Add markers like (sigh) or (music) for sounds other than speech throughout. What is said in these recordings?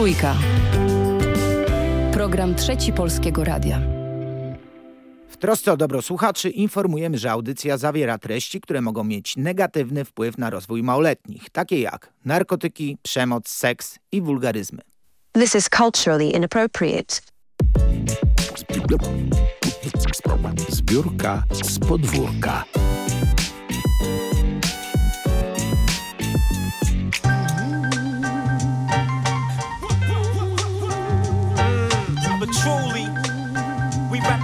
Trójka. Program Trzeci Polskiego Radia. W trosce o dobro słuchaczy informujemy, że audycja zawiera treści, które mogą mieć negatywny wpływ na rozwój małoletnich, takie jak narkotyki, przemoc, seks i wulgaryzmy. This is culturally inappropriate. Zbiórka z podwórka.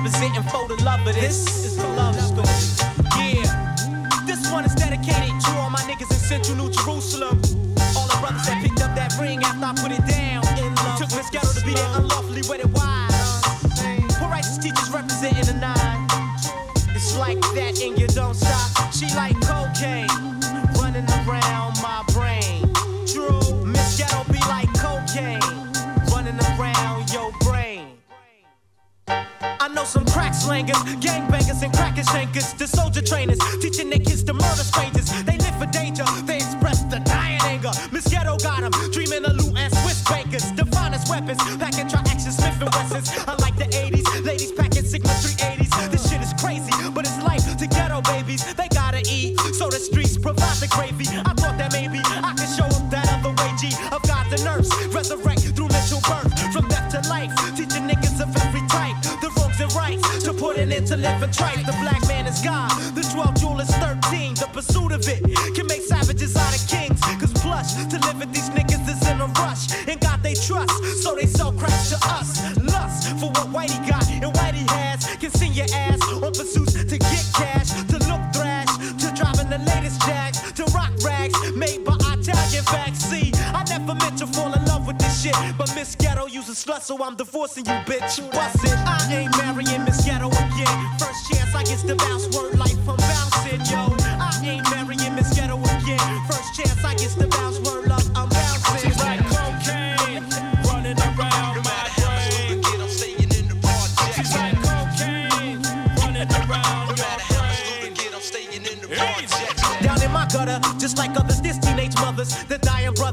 Representing for the love of this. This is the love story. Yeah, this one is dedicated to all my niggas in Central New Jerusalem. All the brothers that picked up that ring after I put it down. Took Miss Ghetto to be there unlawfully I some crack slangers, gangbangers, and cracker shankers. The soldier trainers teaching their kids to murder strangers. They live for danger, they express the dying anger. Miss Ghetto got them, dreaming of loot and Swiss bankers. The finest weapons, packing tri-action Smith and Wessons. I like the 80s, ladies packing Sigma 380s. This shit is crazy, but it's life to ghetto babies. They gotta eat, so the streets provide the gravy. I rights. To put an end to living tripe, the black man is God. The 12 jewel is 13. The pursuit of it can make savages out of kings. Cause plush to live with these niggas is in a rush. And God they trust, so they sell crack to us. Lust for what Whitey got and Whitey has. Can send your ass on pursuits to get cash, to look thrash, to driving the latest jacks, to rock rags made by Italian facts. Shit, but Miss Ghetto uses slut, so I'm divorcing you, bitch. Bust it, I ain't marrying Miss Ghetto again. First chance I get to bounce, word life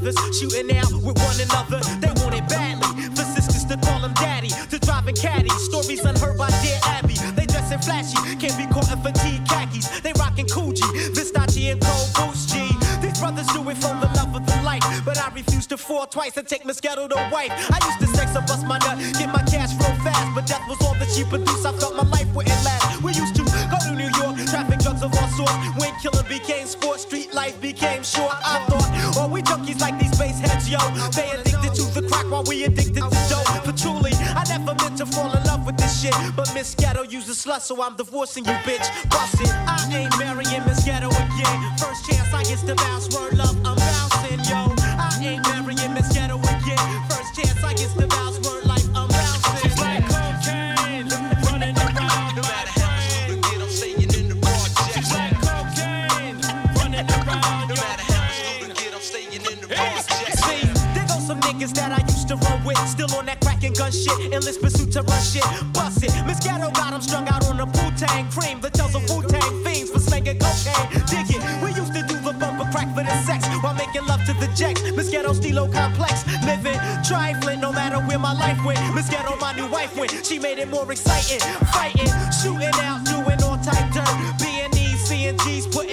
brothers, shooting out with one another. They want it badly for sisters to call them daddy, to driving caddies. Stories unheard by dear Abby. They dressing flashy, can't be caught in fatigue khakis. They rocking Coogee, Versace and Cold Boots G. These brothers do it for the love of the life, but I refuse to fall twice and take Moscato to wife. I used to sex and bust my nut, get my cash real fast, but death was all that she produced. I felt my life wouldn't last. We used to go to New York, traffic drugs of all sorts. When killing became sport, street life became short. I Miss Ghetto used a slut, so I'm divorcing you, bitch. Bust it. I ain't marrying Miss Ghetto again. First chance I get to bounce, shit, endless pursuit to rush it, Bust it, Miss Ghetto got 'em strung out on the Wu-Tang cream, the tells of Wu-Tang fiends for slinging cocaine. Dig it, we used to do the bumper crack for the sex while making love to the jacks. Miss Ghetto stilo complex, living trifling no matter where my life went. Miss Ghetto, my new wife went, she made it more exciting, fighting, shooting out, doing all type dirt. B&E, C&G's putting in enough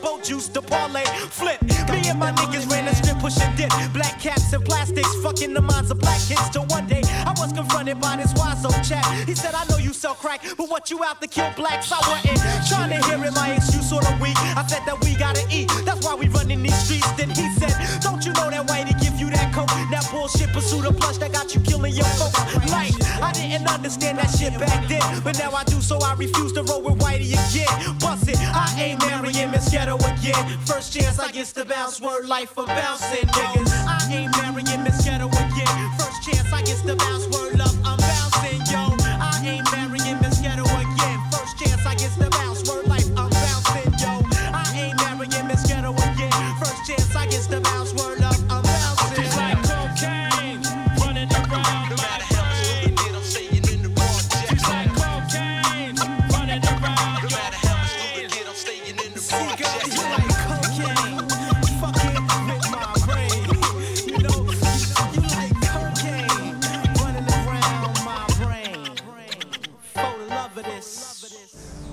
boat juice to parlay. Flip, me and my niggas ran a strip, push and dip. Black caps and plastics, fucking the minds of black kids. Till one day I was confronted by this wise old chap. He said, I know you sell crack, but what you out to kill blacks? I wasn't trying to hear it, my excuse sort of weak. I said that we gotta eat, that's why we run in these streets. Then he said, Don't you know that Whitey give you that coke? That bullshit pursuit of plush that got you killing your folks. Like, I didn't understand that shit back then, but now I do, so I refuse to roll with Whitey again. Bust it, I ain't marrying Miss Ghetto again. First chance I get to bounce, word life for bouncing niggas. I ain't marrying Miss Ghetto again. First chance I get to bounce, word love,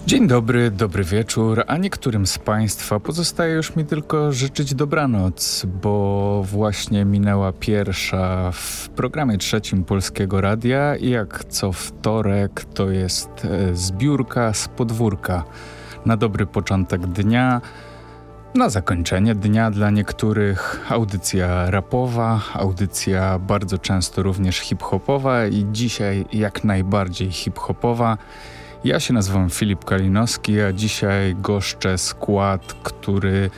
Dzień dobry, dobry wieczór, a niektórym z Państwa pozostaje już mi tylko życzyć dobranoc, bo właśnie minęła pierwsza w programie trzecim Polskiego Radia i jak co wtorek to jest e, zbiórka z podwórka na dobry początek dnia. Na zakończenie dnia dla niektórych audycja rapowa, audycja bardzo często również hip-hopowa i dzisiaj jak najbardziej hip-hopowa. Ja się nazywam Filip Kalinowski, a dzisiaj goszczę skład, który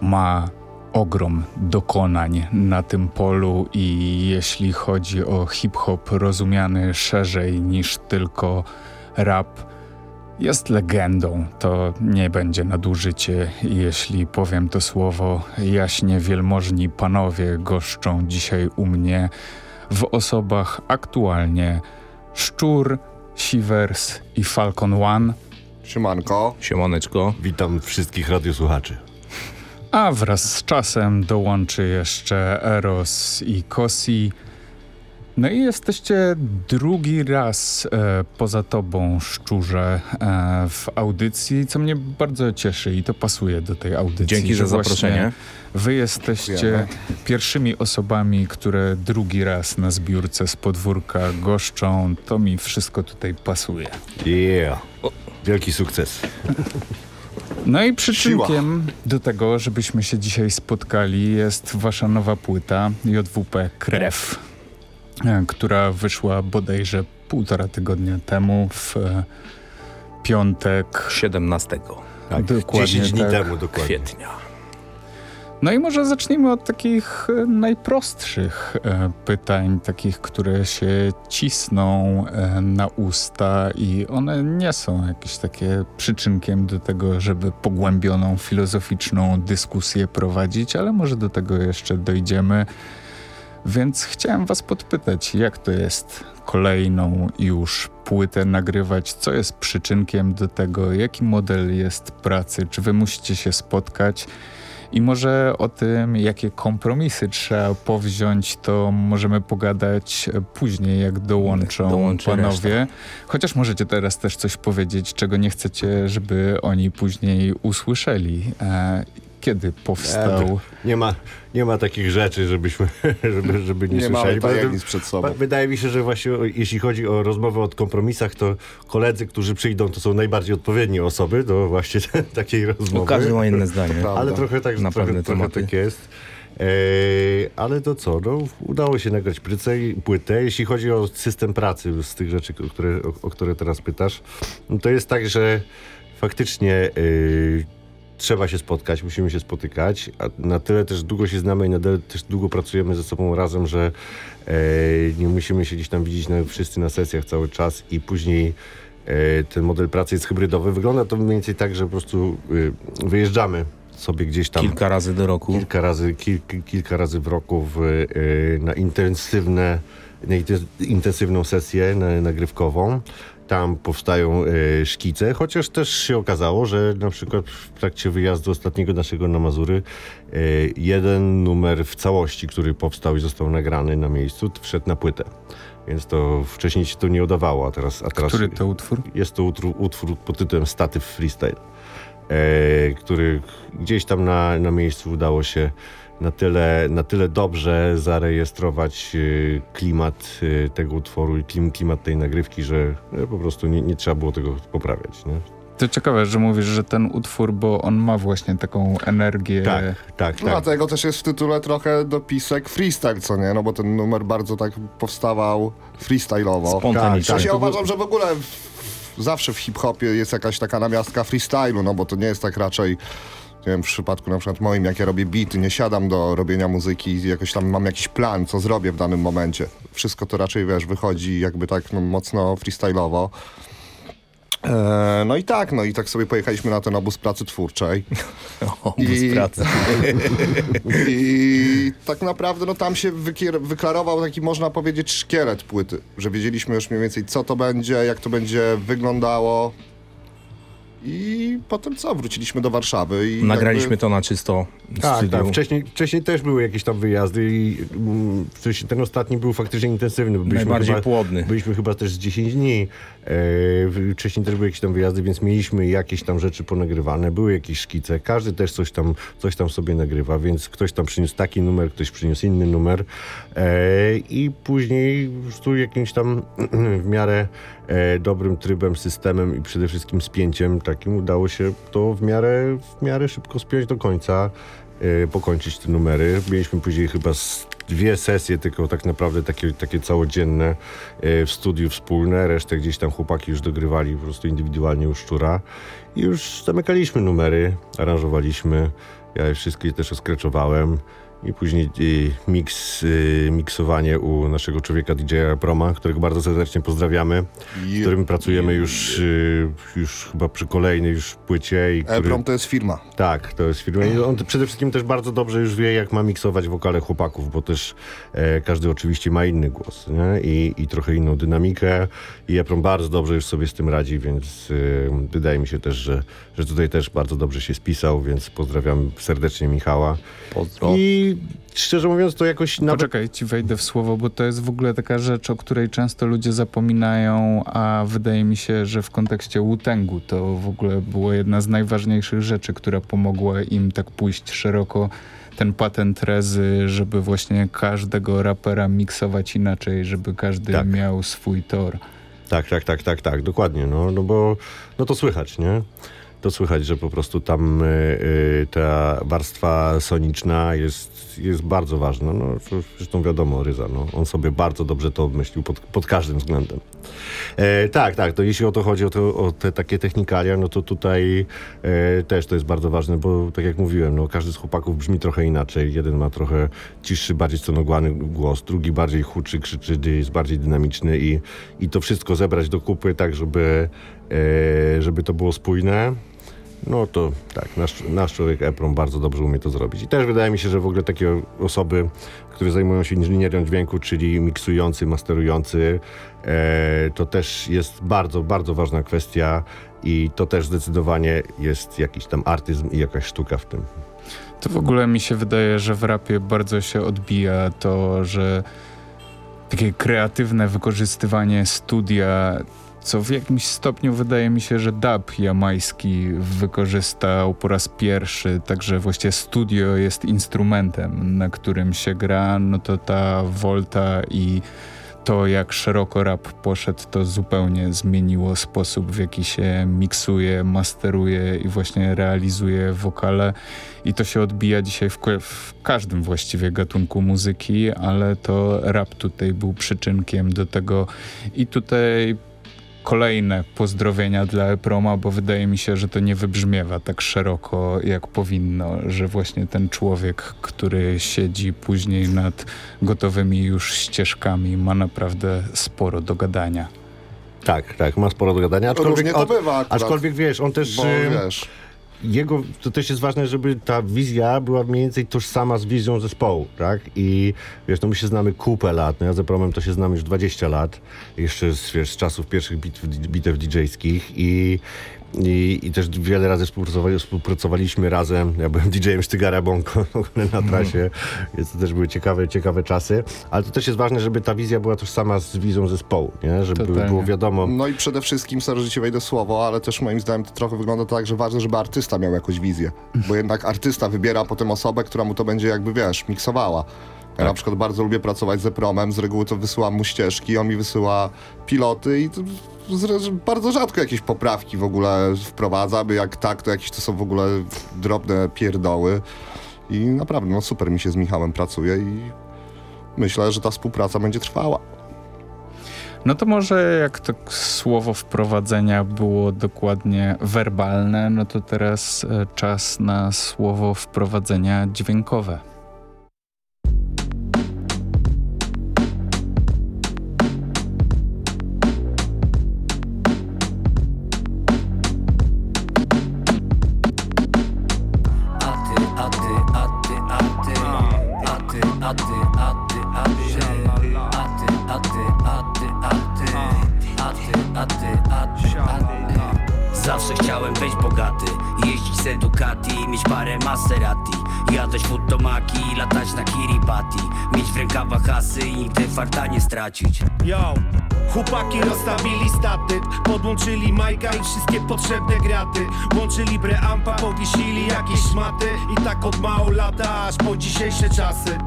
ma ogrom dokonań na tym polu i jeśli chodzi o hip-hop rozumiany szerzej niż tylko rap, jest legendą. To nie będzie nadużycie, jeśli powiem to słowo. Jaśnie wielmożni panowie goszczą dzisiaj u mnie w osobach aktualnie Szczur, Shivers i Falcon One. Siemanko. Siemaneczko. Witam wszystkich radiosłuchaczy. A wraz z czasem dołączy jeszcze Eros i Kosi. No i jesteście drugi raz e, poza tobą, Szczurze, e, w audycji, co mnie bardzo cieszy i to pasuje do tej audycji. Dzięki za zaproszenie. Wy jesteście Dziękujemy. pierwszymi osobami, które drugi raz na zbiórce z podwórka goszczą. To mi wszystko tutaj pasuje. Yeah. Wielki sukces. No i przyczynkiem do tego, żebyśmy się dzisiaj spotkali jest wasza nowa płyta JWP Krew, która wyszła bodajże półtora tygodnia temu w e, piątek. 17 Tak, Dokładnie 10 dni tak. temu dokładnie. kwietnia. No i może zacznijmy od takich e, najprostszych e, pytań, takich, które się cisną e, na usta i one nie są jakieś takie przyczynkiem do tego, żeby pogłębioną filozoficzną dyskusję prowadzić, ale może do tego jeszcze dojdziemy. Więc chciałem was podpytać, jak to jest kolejną już płytę nagrywać, co jest przyczynkiem do tego, jaki model jest pracy, czy wy musicie się spotkać, i może o tym, jakie kompromisy trzeba powziąć, to możemy pogadać e, później, jak dołączą Dołączy panowie. Chociaż możecie teraz też coś powiedzieć, czego nie chcecie, żeby oni później usłyszeli. E, kiedy powstał? Nie ma, nie ma takich rzeczy, żebyśmy, (laughs) żeby, żeby nie, Nie słyszeli. tajemnic przed sobą. Wydaje mi się, że właśnie jeśli chodzi o rozmowę o kompromisach, to koledzy, którzy przyjdą, to są najbardziej odpowiednie osoby do właśnie (laughs) takiej rozmowy. No, każdy ma inne zdanie. (laughs) Ale trochę tak, Na trochę, trochę tak jest. Eee, ale to co, no, udało się nagrać płytę, płytę. Jeśli chodzi o system pracy z tych rzeczy, o które, o, o które teraz pytasz, no to jest tak, że faktycznie yy, trzeba się spotkać, musimy się spotykać, a na tyle też długo się znamy i na tyle też długo pracujemy ze sobą razem, że e, nie musimy się gdzieś tam widzieć na, wszyscy na sesjach cały czas i później e, ten model pracy jest hybrydowy. Wygląda to mniej więcej tak, że po prostu y, wyjeżdżamy sobie gdzieś tam Kilka razy do roku. kilka razy, kil, kil- kilka razy w roku w, y, na intensywne, na intensywną sesję na, nagrywkową. Tam powstają y, szkice, chociaż też się okazało, że na przykład w trakcie wyjazdu ostatniego naszego na Mazury y, jeden numer w całości, który powstał i został nagrany na miejscu, wszedł na płytę. Więc to wcześniej się to nie udawało, a teraz... A teraz Który to utwór? jest to utwór, utwór pod tytułem Statyw Freestyle, e, który gdzieś tam na, na miejscu udało się na tyle, na tyle dobrze zarejestrować e, klimat e, tego utworu i klim, klimat tej nagrywki, że po prostu nie, nie trzeba było tego poprawiać. Nie? To ciekawe, że mówisz, że ten utwór, bo on ma właśnie taką energię. Tak, tak, No, tak. dlatego też jest w tytule trochę dopisek freestyle, co nie? No bo ten numer bardzo tak powstawał freestyle'owo. Spontanicznie. Tak, Też ja uważam, że w ogóle w, zawsze w hip-hopie jest jakaś taka namiastka freestylu, no bo to nie jest tak raczej nie wiem, w przypadku na przykład moim, jak ja robię beaty, nie siadam do robienia muzyki i jakoś tam mam jakiś plan, co zrobię w danym momencie. Wszystko to raczej, wiesz, wychodzi jakby tak no, mocno freestyle'owo. E, no i tak, no i tak sobie pojechaliśmy na ten obóz pracy twórczej. (laughs) O, I- pracy. (laughs) I tak naprawdę no, tam się wykier- wyklarował taki, można powiedzieć, szkielet płyty. Że wiedzieliśmy już mniej więcej, co to będzie, jak to będzie wyglądało. I potem co? Wróciliśmy do Warszawy i Nagraliśmy jakby... to na czysto Tak, studiu. tak. Wcześniej, wcześniej też były jakieś tam wyjazdy i sensie ten ostatni był faktycznie intensywny. bo byliśmy Najbardziej chyba, płodny. Byliśmy chyba też z 10 dni. E, wcześniej też były jakieś tam wyjazdy, więc mieliśmy jakieś tam rzeczy ponagrywane. Były jakieś szkice. Każdy też coś tam, coś tam sobie nagrywa, więc ktoś tam przyniósł taki numer, ktoś przyniósł inny numer. E, I później prostu jakimś tam (clears throat) w miarę e, dobrym trybem, systemem i przede wszystkim spięciem takim udało się to w miarę, w miarę szybko spiąć do końca pokończyć te numery. Mieliśmy później chyba dwie sesje, tylko tak naprawdę takie, takie całodzienne e, w studiu wspólne. Resztę gdzieś tam chłopaki już dogrywali po prostu indywidualnie u Szczura. I już zamykaliśmy numery, aranżowaliśmy. Ja wszystkie też oskreczowałem. I później y, mix, y, miksowanie u naszego człowieka DJ-a Proma, którego bardzo serdecznie pozdrawiamy, z którym pracujemy już, y, już chyba przy kolejnej już płycie. I który, Ebrom to jest firma. tak, to jest firma. I on przede wszystkim też bardzo dobrze już wie, jak ma miksować wokale chłopaków, bo też e, każdy oczywiście ma inny głos nie? I, i trochę inną dynamikę. I Eprom bardzo dobrze już sobie z tym radzi, więc e, wydaje mi się też, że, że tutaj też bardzo dobrze się spisał, więc pozdrawiam serdecznie Michała. Pozdro. I szczerze mówiąc, to jakoś nawet... Poczekaj, ci wejdę w słowo, bo to jest w ogóle taka rzecz, o której często ludzie zapominają, a wydaje mi się, że w kontekście Wu-Tangu to w ogóle była jedna z najważniejszych rzeczy, która pomogła im tak pójść szeroko ten patent Rezy, żeby właśnie każdego rapera miksować inaczej, żeby każdy Tak. miał swój tor. Tak, tak, tak, tak, tak, dokładnie, no, no bo no to słychać, nie? To słychać, że po prostu tam y, y, ta warstwa soniczna jest, jest bardzo ważna. No, zresztą wiadomo, Ryza, no, on sobie bardzo dobrze to obmyślił pod, pod każdym względem. E, tak, tak, to jeśli o to chodzi, o, to, o te takie technikalia, no to tutaj e, też to jest bardzo ważne, bo tak jak mówiłem, no, każdy z chłopaków brzmi trochę inaczej. Jeden ma trochę cichszy, bardziej stonogłany głos, drugi bardziej huczy, krzyczy, jest bardziej dynamiczny i, i to wszystko zebrać do kupy tak, żeby, e, żeby to było spójne. No to tak, nasz, nasz człowiek Eprom bardzo dobrze umie to zrobić. I też wydaje mi się, że w ogóle takie osoby, które zajmują się inżynierią dźwięku, czyli miksujący, masterujący, e, to też jest bardzo, bardzo ważna kwestia i to też zdecydowanie jest jakiś tam artyzm i jakaś sztuka w tym. To w ogóle mi się wydaje, że w rapie bardzo się odbija to, że takie kreatywne wykorzystywanie studia, co w jakimś stopniu wydaje mi się, że dub jamański wykorzystał po raz pierwszy, także właściwie studio jest instrumentem, na którym się gra, no to ta Volta i to, jak szeroko rap poszedł, to zupełnie zmieniło sposób, w jaki się miksuje, masteruje i właśnie realizuje wokale. I to się odbija dzisiaj w, w każdym właściwie gatunku muzyki, ale to rap tutaj był przyczynkiem do tego. I tutaj kolejne pozdrowienia dla Eproma, bo wydaje mi się, że to nie wybrzmiewa tak szeroko, jak powinno, że właśnie ten człowiek, który siedzi później nad gotowymi już ścieżkami, ma naprawdę sporo do gadania. Tak, tak, ma sporo do gadania. Różnie to bywa akurat. aczkolwiek wiesz, on też... Bo wiesz, jego, to też jest ważne, żeby ta wizja była mniej więcej tożsama z wizją zespołu, tak? I wiesz, no my się znamy kupę lat, no ja z Epromem to się znam już 20 lat, jeszcze z, wiesz, z czasów pierwszych bit, bitew DJ-skich i, i, i też wiele razy współpracowali, współpracowaliśmy razem, ja byłem DJ-em Sztygara Bąko na trasie, więc to też były ciekawe, ciekawe czasy, ale to też jest ważne, żeby ta wizja była tożsama z wizją zespołu, nie? Żeby Totalnie. było wiadomo, no i przede wszystkim, ci wejdę słowo, ale też moim zdaniem to trochę wygląda tak, że ważne, żeby artysta miał jakąś wizję. Bo jednak artysta wybiera potem osobę, która mu to będzie jakby, wiesz, miksowała. Ja na przykład bardzo lubię pracować z Epromem, z reguły to wysyłam mu ścieżki, on mi wysyła piloty i bardzo rzadko jakieś poprawki w ogóle wprowadza, by jak tak, to jakieś to są w ogóle drobne pierdoły. I naprawdę, no super mi się z Michałem pracuje i myślę, że ta współpraca będzie trwała. No to może jak to słowo wprowadzenia było dokładnie werbalne, no to teraz e, czas na słowo wprowadzenia dźwiękowe. Farta nie stracić. Yo, chłopaki rozstawili staty Podłączyli majka i wszystkie potrzebne graty. Łączyli preampa, powiesili jakieś szmaty I tak od mało lata, aż po dzisiejsze czasy.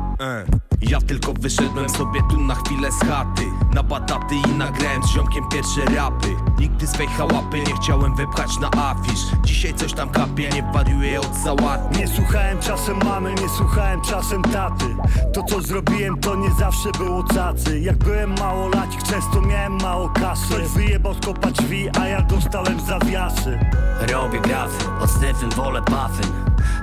Ja tylko wyszedłem sobie tu na chwilę z chaty. Na bataty i nagrałem z ziomkiem pierwsze rapy Nigdy swej chałapy nie chciałem wypchać na afisz. Dzisiaj coś tam kapie, nie wariuję od załaty Nie słuchałem czasem mamy, nie słuchałem czasem taty. To co zrobiłem to nie zawsze było cacy. Jak byłem małolacik często miałem mało kasy. Ktoś wyjebał z kopa drzwi, a ja dostałem zawiasy Robię grafy, od Stefan wolę Puffin.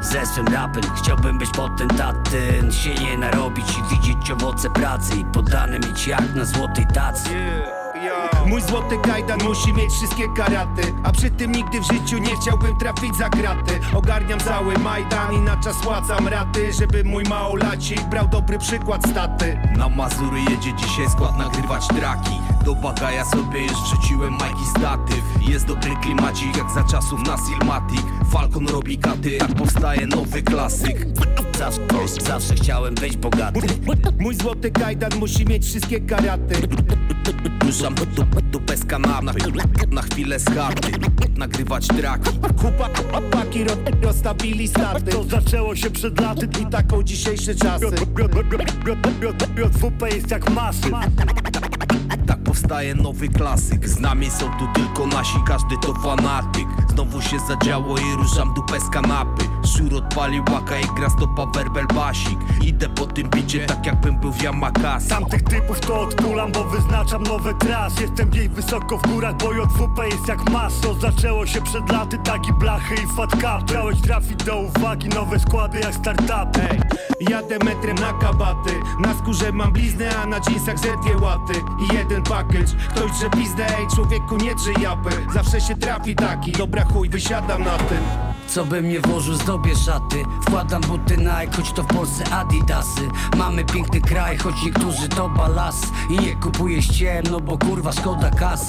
Ze swym rapem chciałbym być potentatem Się nie narobić i widzieć owoce pracy. I podany mieć jak na złotej tacy Mój złoty kajdan musi mieć wszystkie karaty A przy tym nigdy w życiu nie chciałbym trafić za kraty. Ogarniam cały Majdan i na czas płacam raty Żeby mój małolacik brał dobry przykład staty Na Mazury jedzie dzisiaj skład nagrywać traki Do bagaja sobie już wrzuciłem majki statyw Jest dobry klimacik jak za czasów na Silmatic Falcon robi katy, tak powstaje nowy klasyk Zawsze, zawsze chciałem być bogaty Mój złoty kajdan musi mieć wszystkie karaty Ruszam do, do, do bez kanału na, na chwilę z chaty Nagrywać traki Chłopaki ro, rozstawili staty To zaczęło się przed laty I taką dzisiejsze czasy JWP jest jak masy Tak powstaje nowy klasyk. Z nami są tu tylko nasi, każdy to fanatyk. Znowu się zadziało i ruszam dupę z kanapy. Szur odpalił łaka i gra stopa werbel basik. Idę po tym bicie tak jakbym był w Yamakasi Tamtych typów to odkulam, bo wyznaczam nowe trasy. Jestem gdzieś wysoko w górach, bo JWP jest jak mas To zaczęło się przed laty, tak i blachy i fat cup Chciałeś trafić do uwagi, nowe składy jak startupy. Ej, jadę metrem na kabaty. Na skórze mam bliznę, a na jeansach ze dwie łaty I jeden package Ktoś drze pizdę, ej człowieku nie drze japy. Zawsze się trafi taki, dobra chuj, wysiadam na tym. Co bym nie włożył, zdobię szaty. Wkładam buty Nike, choć to w Polsce Adidasy. Mamy piękny kraj, choć niektórzy to balas. I nie kupuję ściem, no bo kurwa szkoda kas.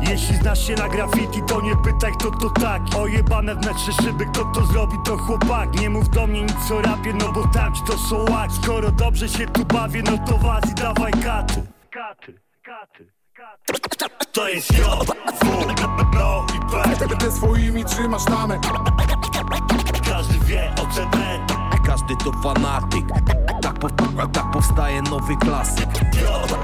Jeśli znasz się na graffiti, to nie pytaj kto to tak Ojebane w metrze szyby, kto to zrobi to chłopak. Nie mów do mnie nic o rapie, no bo tamci to są łak Skoro dobrze się tu bawię, no to was i dawaj katy Katy, katy, katy. To jest J, W, no i P Ty swoimi trzymasz tamę Każdy wie o CB Każdy to fanatyk. Tak, po, tak powstaje nowy klasyk. J, W,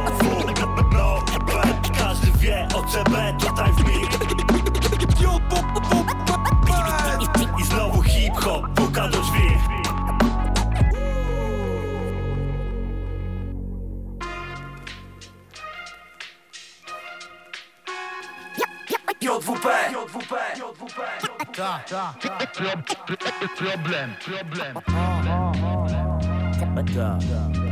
no i P Każdy wie o CB, tutaj w mig. I znowu hip-hop. Puka do drzwi JWP, JWP, JWP, Ta, ta, Problem, problem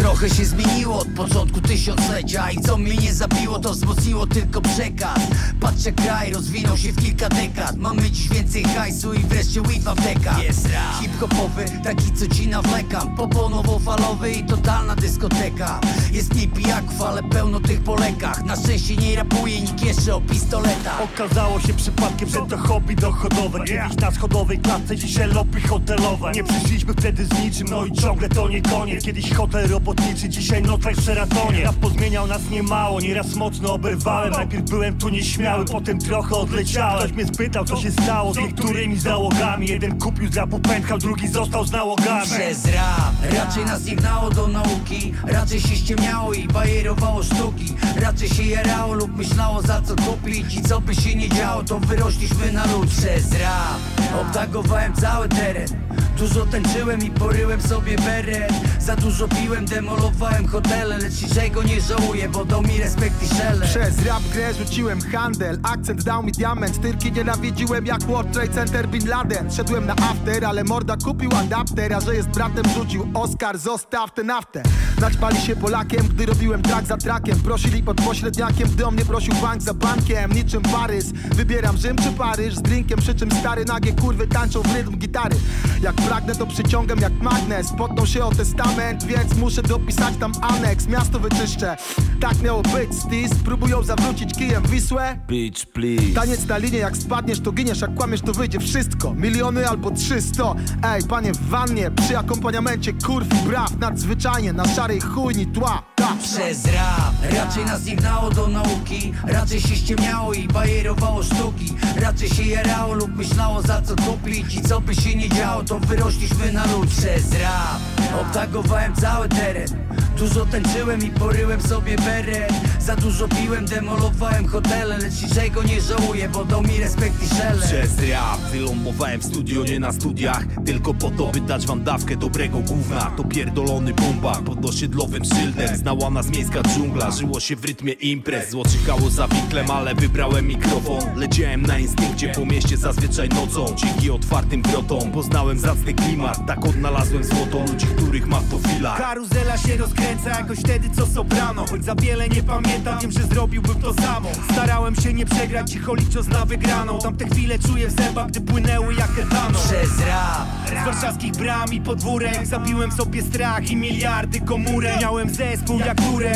Trochę się zmieniło od początku tysiąclecia I co mnie nie zabiło to wzmocniło tylko przekaz. Patrzę kraj rozwinął się w kilka dekad. Mamy dziś więcej hajsu i wreszcie weed w aptekach. Jest rap. Hip-hopowy, taki co ci nawlekam. Poponowo-falowy i totalna dyskoteka. Jest mniej pijaków, ale pełno tych po lekach Na szczęście nie rapuje nikt jeszcze o pistoletach. Okazało się przypadkiem, że to hobby dochodowe. Kiedyś na schodowej klatce, dzisiaj lobby hotelowe. Nie przyszliśmy wtedy z niczym, no i ciągle to nie koniec. Kiedyś hotel robotniczy, dzisiaj nocleg w Szeratonie Rap pozmieniał nas niemało, nieraz mocno oberwałem. Najpierw byłem tu nieśmiały, potem trochę odleciałem. Ktoś mnie spytał, co się stało z niektórymi załogami. Jeden kupił z rapu pękał, drugi został z nałogami. Przez rap Raczej nas nie gnało do nauki. Raczej się ściemniało i bajerowało sztuki. Raczej się jarało lub myślało za co kupić I co by się nie działo to wyrośliśmy na lud. Przez rap Obtagowałem cały teren. Dużo tańczyłem i poryłem sobie beret Za dużo piłem, demolowałem hotele Lecz niczego nie żałuję, bo dał mi respekt i szele Przez rap grę rzuciłem handel Akcent dał mi diament. Tyrki nienawidziłem jak World Trade Center Bin Laden. Szedłem na after, ale morda kupił adapter A że jest bratem rzucił Oscar, zostaw ten after Naćpali się Polakiem, gdy robiłem track za trackiem Prosili pod pośredniakiem, gdy o mnie prosił bank za bankiem. Niczym Parys, wybieram Rzym czy Paryż Z drinkiem, przy czym stary nagie kurwy tańczą w rytm gitary. Jak pragnę to przyciągam jak magnes. Potną się o testament, więc muszę dopisać tam aneks. Miasto wyczyszczę, tak miało być. Stis, próbują zawrócić kijem Wisłę. Bitch, please. Taniec na linie, jak spadniesz to giniesz, jak kłamiesz to wyjdzie wszystko. Miliony albo trzysto. Ej, panie w wannie, przy akompaniamencie kurw i braw. Nadzwyczajnie, na szarej chujni tła. Przez rap. Raczej nas nie gnało do nauki. Raczej się ściemniało i bajerowało sztuki. Raczej się jarało lub myślało za co kupić I co by się nie działo to wyrośliśmy na lud Przez rap. Obtagowałem cały teren. Dużo tańczyłem i poryłem sobie beret Za dużo piłem, demolowałem hotele Lecz niczego nie żałuję, bo dał mi respekt i szele Przez rap wylądowałem w studio, nie na studiach. Tylko po to, by dać wam dawkę dobrego gówna. To pierdolony bomba pod osiedlowym szyldem Znała nas miejska dżungla, żyło się w rytmie imprez. Złoczykało za winklem, ale wybrałem mikrofon. Leciałem na instynkcie po mieście zazwyczaj nocą. Dzięki otwartym wrotom poznałem zacny klimat. Tak odnalazłem złoto ludzi, których ma to fila Karuzela się rozkręca jakoś wtedy co soprano. Choć za wiele nie pamiętam, wiem, że zrobiłbym to samo. Starałem się nie przegrać, cicho licząc na wygraną. Tamte chwile czuję w zębach, gdy płynęły jak etano Przez rap. Z warszawskich bram i podwórek Zabiłem sobie strach i miliardy komórek. Miałem zespół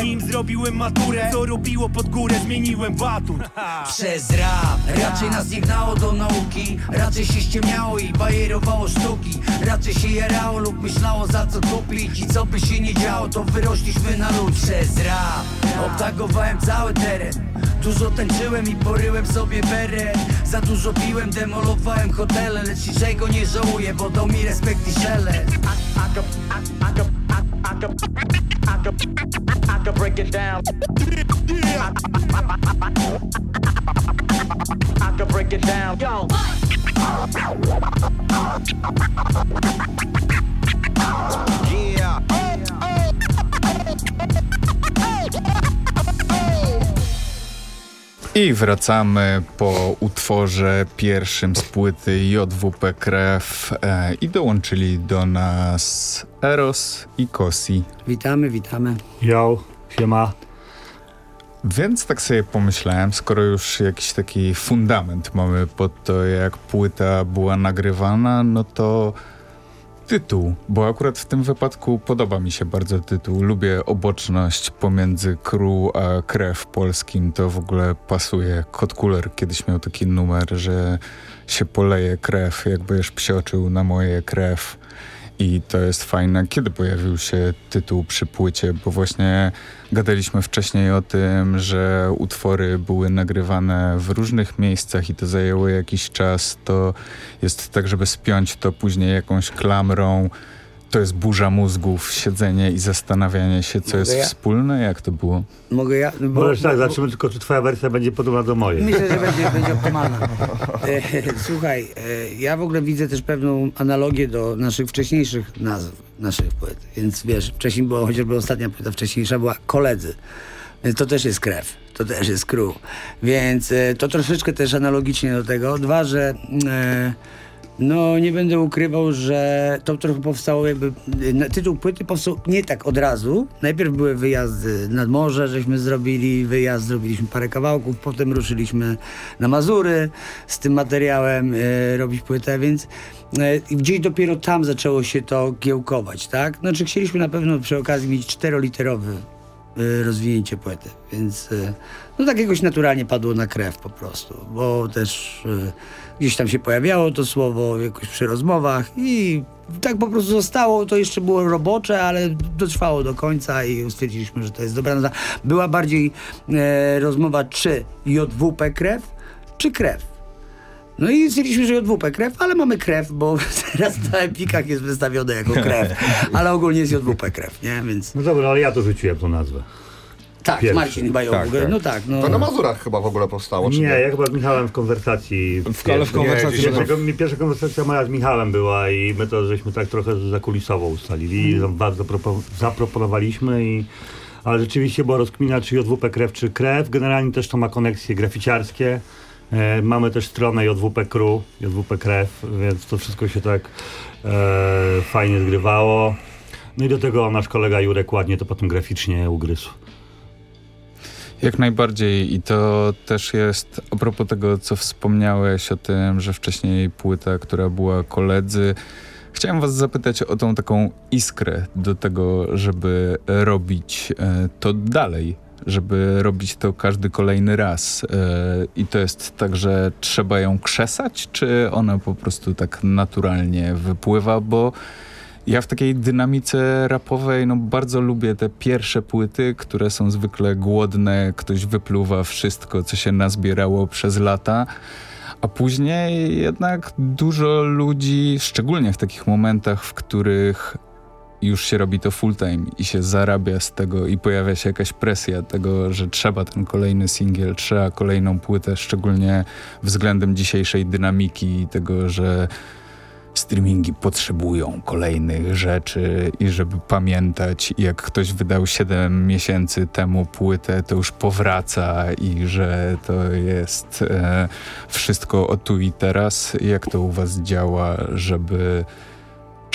nim zrobiłem maturę. Co robiło pod górę, zmieniłem watut (laughs) Przez rap Raczej nas nie gnało do nauki. Raczej się ściemniało i bajerowało sztuki. Raczej się jarało lub myślało za co kupić. I co by się nie działo to wyrośliśmy na lud Przez rap Obtagowałem cały teren. Dużo tańczyłem i poryłem sobie beret Za dużo piłem, demolowałem hotele. Lecz niczego nie żałuję, bo dał mi respekt i szele I could break it down. I could break it down. Yo. Yeah. I wracamy po utworze pierwszym z płyty JWP Krew e, i dołączyli do nas Eros i Kosi. Witamy, witamy. Yo, siema. Więc tak sobie pomyślałem, skoro już jakiś taki fundament mamy pod to, jak płyta była nagrywana, no to tytuł, bo akurat w tym wypadku podoba mi się bardzo tytuł. Lubię oboczność pomiędzy crew a krew polskim. To w ogóle pasuje. Kot Kuler kiedyś miał taki numer, że się poleje krew, jakbyś psioczył na moje krew. I to jest fajne. Kiedy pojawił się tytuł przy płycie? Bo właśnie gadaliśmy wcześniej o tym, że utwory były nagrywane w różnych miejscach i to zajęło jakiś czas. To jest tak, żeby spiąć to później jakąś klamrą. To jest burza mózgów, siedzenie i zastanawianie się, co Mogę jest ja? wspólne. Jak to było? Mogę ja? No bo- Możesz tak, zobaczymy tylko, czy twoja wersja będzie podobna do mojej. Myślę, że będzie, będzie (laughs) optymalna. E, słuchaj, e, ja w ogóle widzę też pewną analogię do naszych wcześniejszych nazw, naszych płyt. Więc wiesz, wcześniej była chociażby ostatnia płyta wcześniejsza była Koledzy. Więc to też jest krew, to też jest crew. Więc e, to troszeczkę też analogicznie do tego. Dwa, że e, no nie będę ukrywał, że to trochę powstało jakby, e, tytuł płyty powstał nie tak od razu. Najpierw były wyjazdy nad morze, żeśmy zrobili wyjazd, zrobiliśmy parę kawałków, potem ruszyliśmy na Mazury z tym materiałem e, robić płytę, więc e, gdzieś dopiero tam zaczęło się to kiełkować, tak? Znaczy chcieliśmy na pewno przy okazji mieć czteroliterowy y, rozwinięcie płyty, więc y, no tak jakoś naturalnie padło na krew po prostu, bo też y, gdzieś tam się pojawiało to słowo jakoś przy rozmowach i tak po prostu zostało, to jeszcze było robocze, ale dotrwało do końca i stwierdziliśmy, że to jest dobra nazwa. Była bardziej e, rozmowa czy JWP krew, czy krew. No i stwierdziliśmy, że JWP krew, ale mamy krew, bo (laughs) teraz na epikach jest wystawione jako krew, (laughs) ale ogólnie jest JWP krew, nie? Więc No dobra, ale ja to rzuciłem tą nazwę. Tak, Pierwszy. Marcin chyba ją Tak, w ogóle, tak. no tak, no. To na Mazurach chyba w ogóle powstało, czy Nie, nie? ja chyba z Michałem w konwersacji. W- ale w konwersacji- Nie, pierwsza, pierwsza konwersacja moja z Michałem była i my to żeśmy tak trochę zakulisowo ustalili bardzo propo- zaproponowaliśmy i ale rzeczywiście była rozkmina, czy JWP krew, czy krew. Generalnie też to ma koneksje graficiarskie. E, mamy też stronę JWP Crew, JWP krew, więc to wszystko się tak e, fajnie zgrywało. No i do tego nasz kolega Jurek ładnie to potem graficznie ugryzł. Jak najbardziej i to też jest a propos tego, co wspomniałeś o tym, że wcześniej płyta, która była koledzy, Chciałem was zapytać o tą taką iskrę do tego, żeby robić e, to dalej, żeby robić to każdy kolejny raz. E, I to jest tak, że trzeba ją krzesać, czy ona po prostu tak naturalnie wypływa, bo ja w takiej dynamice rapowej no, bardzo lubię te pierwsze płyty, które są zwykle głodne, ktoś wypluwa wszystko, co się nazbierało przez lata. A później jednak dużo ludzi, szczególnie w takich momentach, w których już się robi to full time i się zarabia z tego i pojawia się jakaś presja tego, że trzeba ten kolejny singiel, trzeba kolejną płytę, szczególnie względem dzisiejszej dynamiki i tego, że streamingi potrzebują kolejnych rzeczy i żeby pamiętać, jak ktoś wydał 7 miesięcy temu płytę, to już powraca i że to jest e, wszystko o tu i teraz. Jak to u was działa, żeby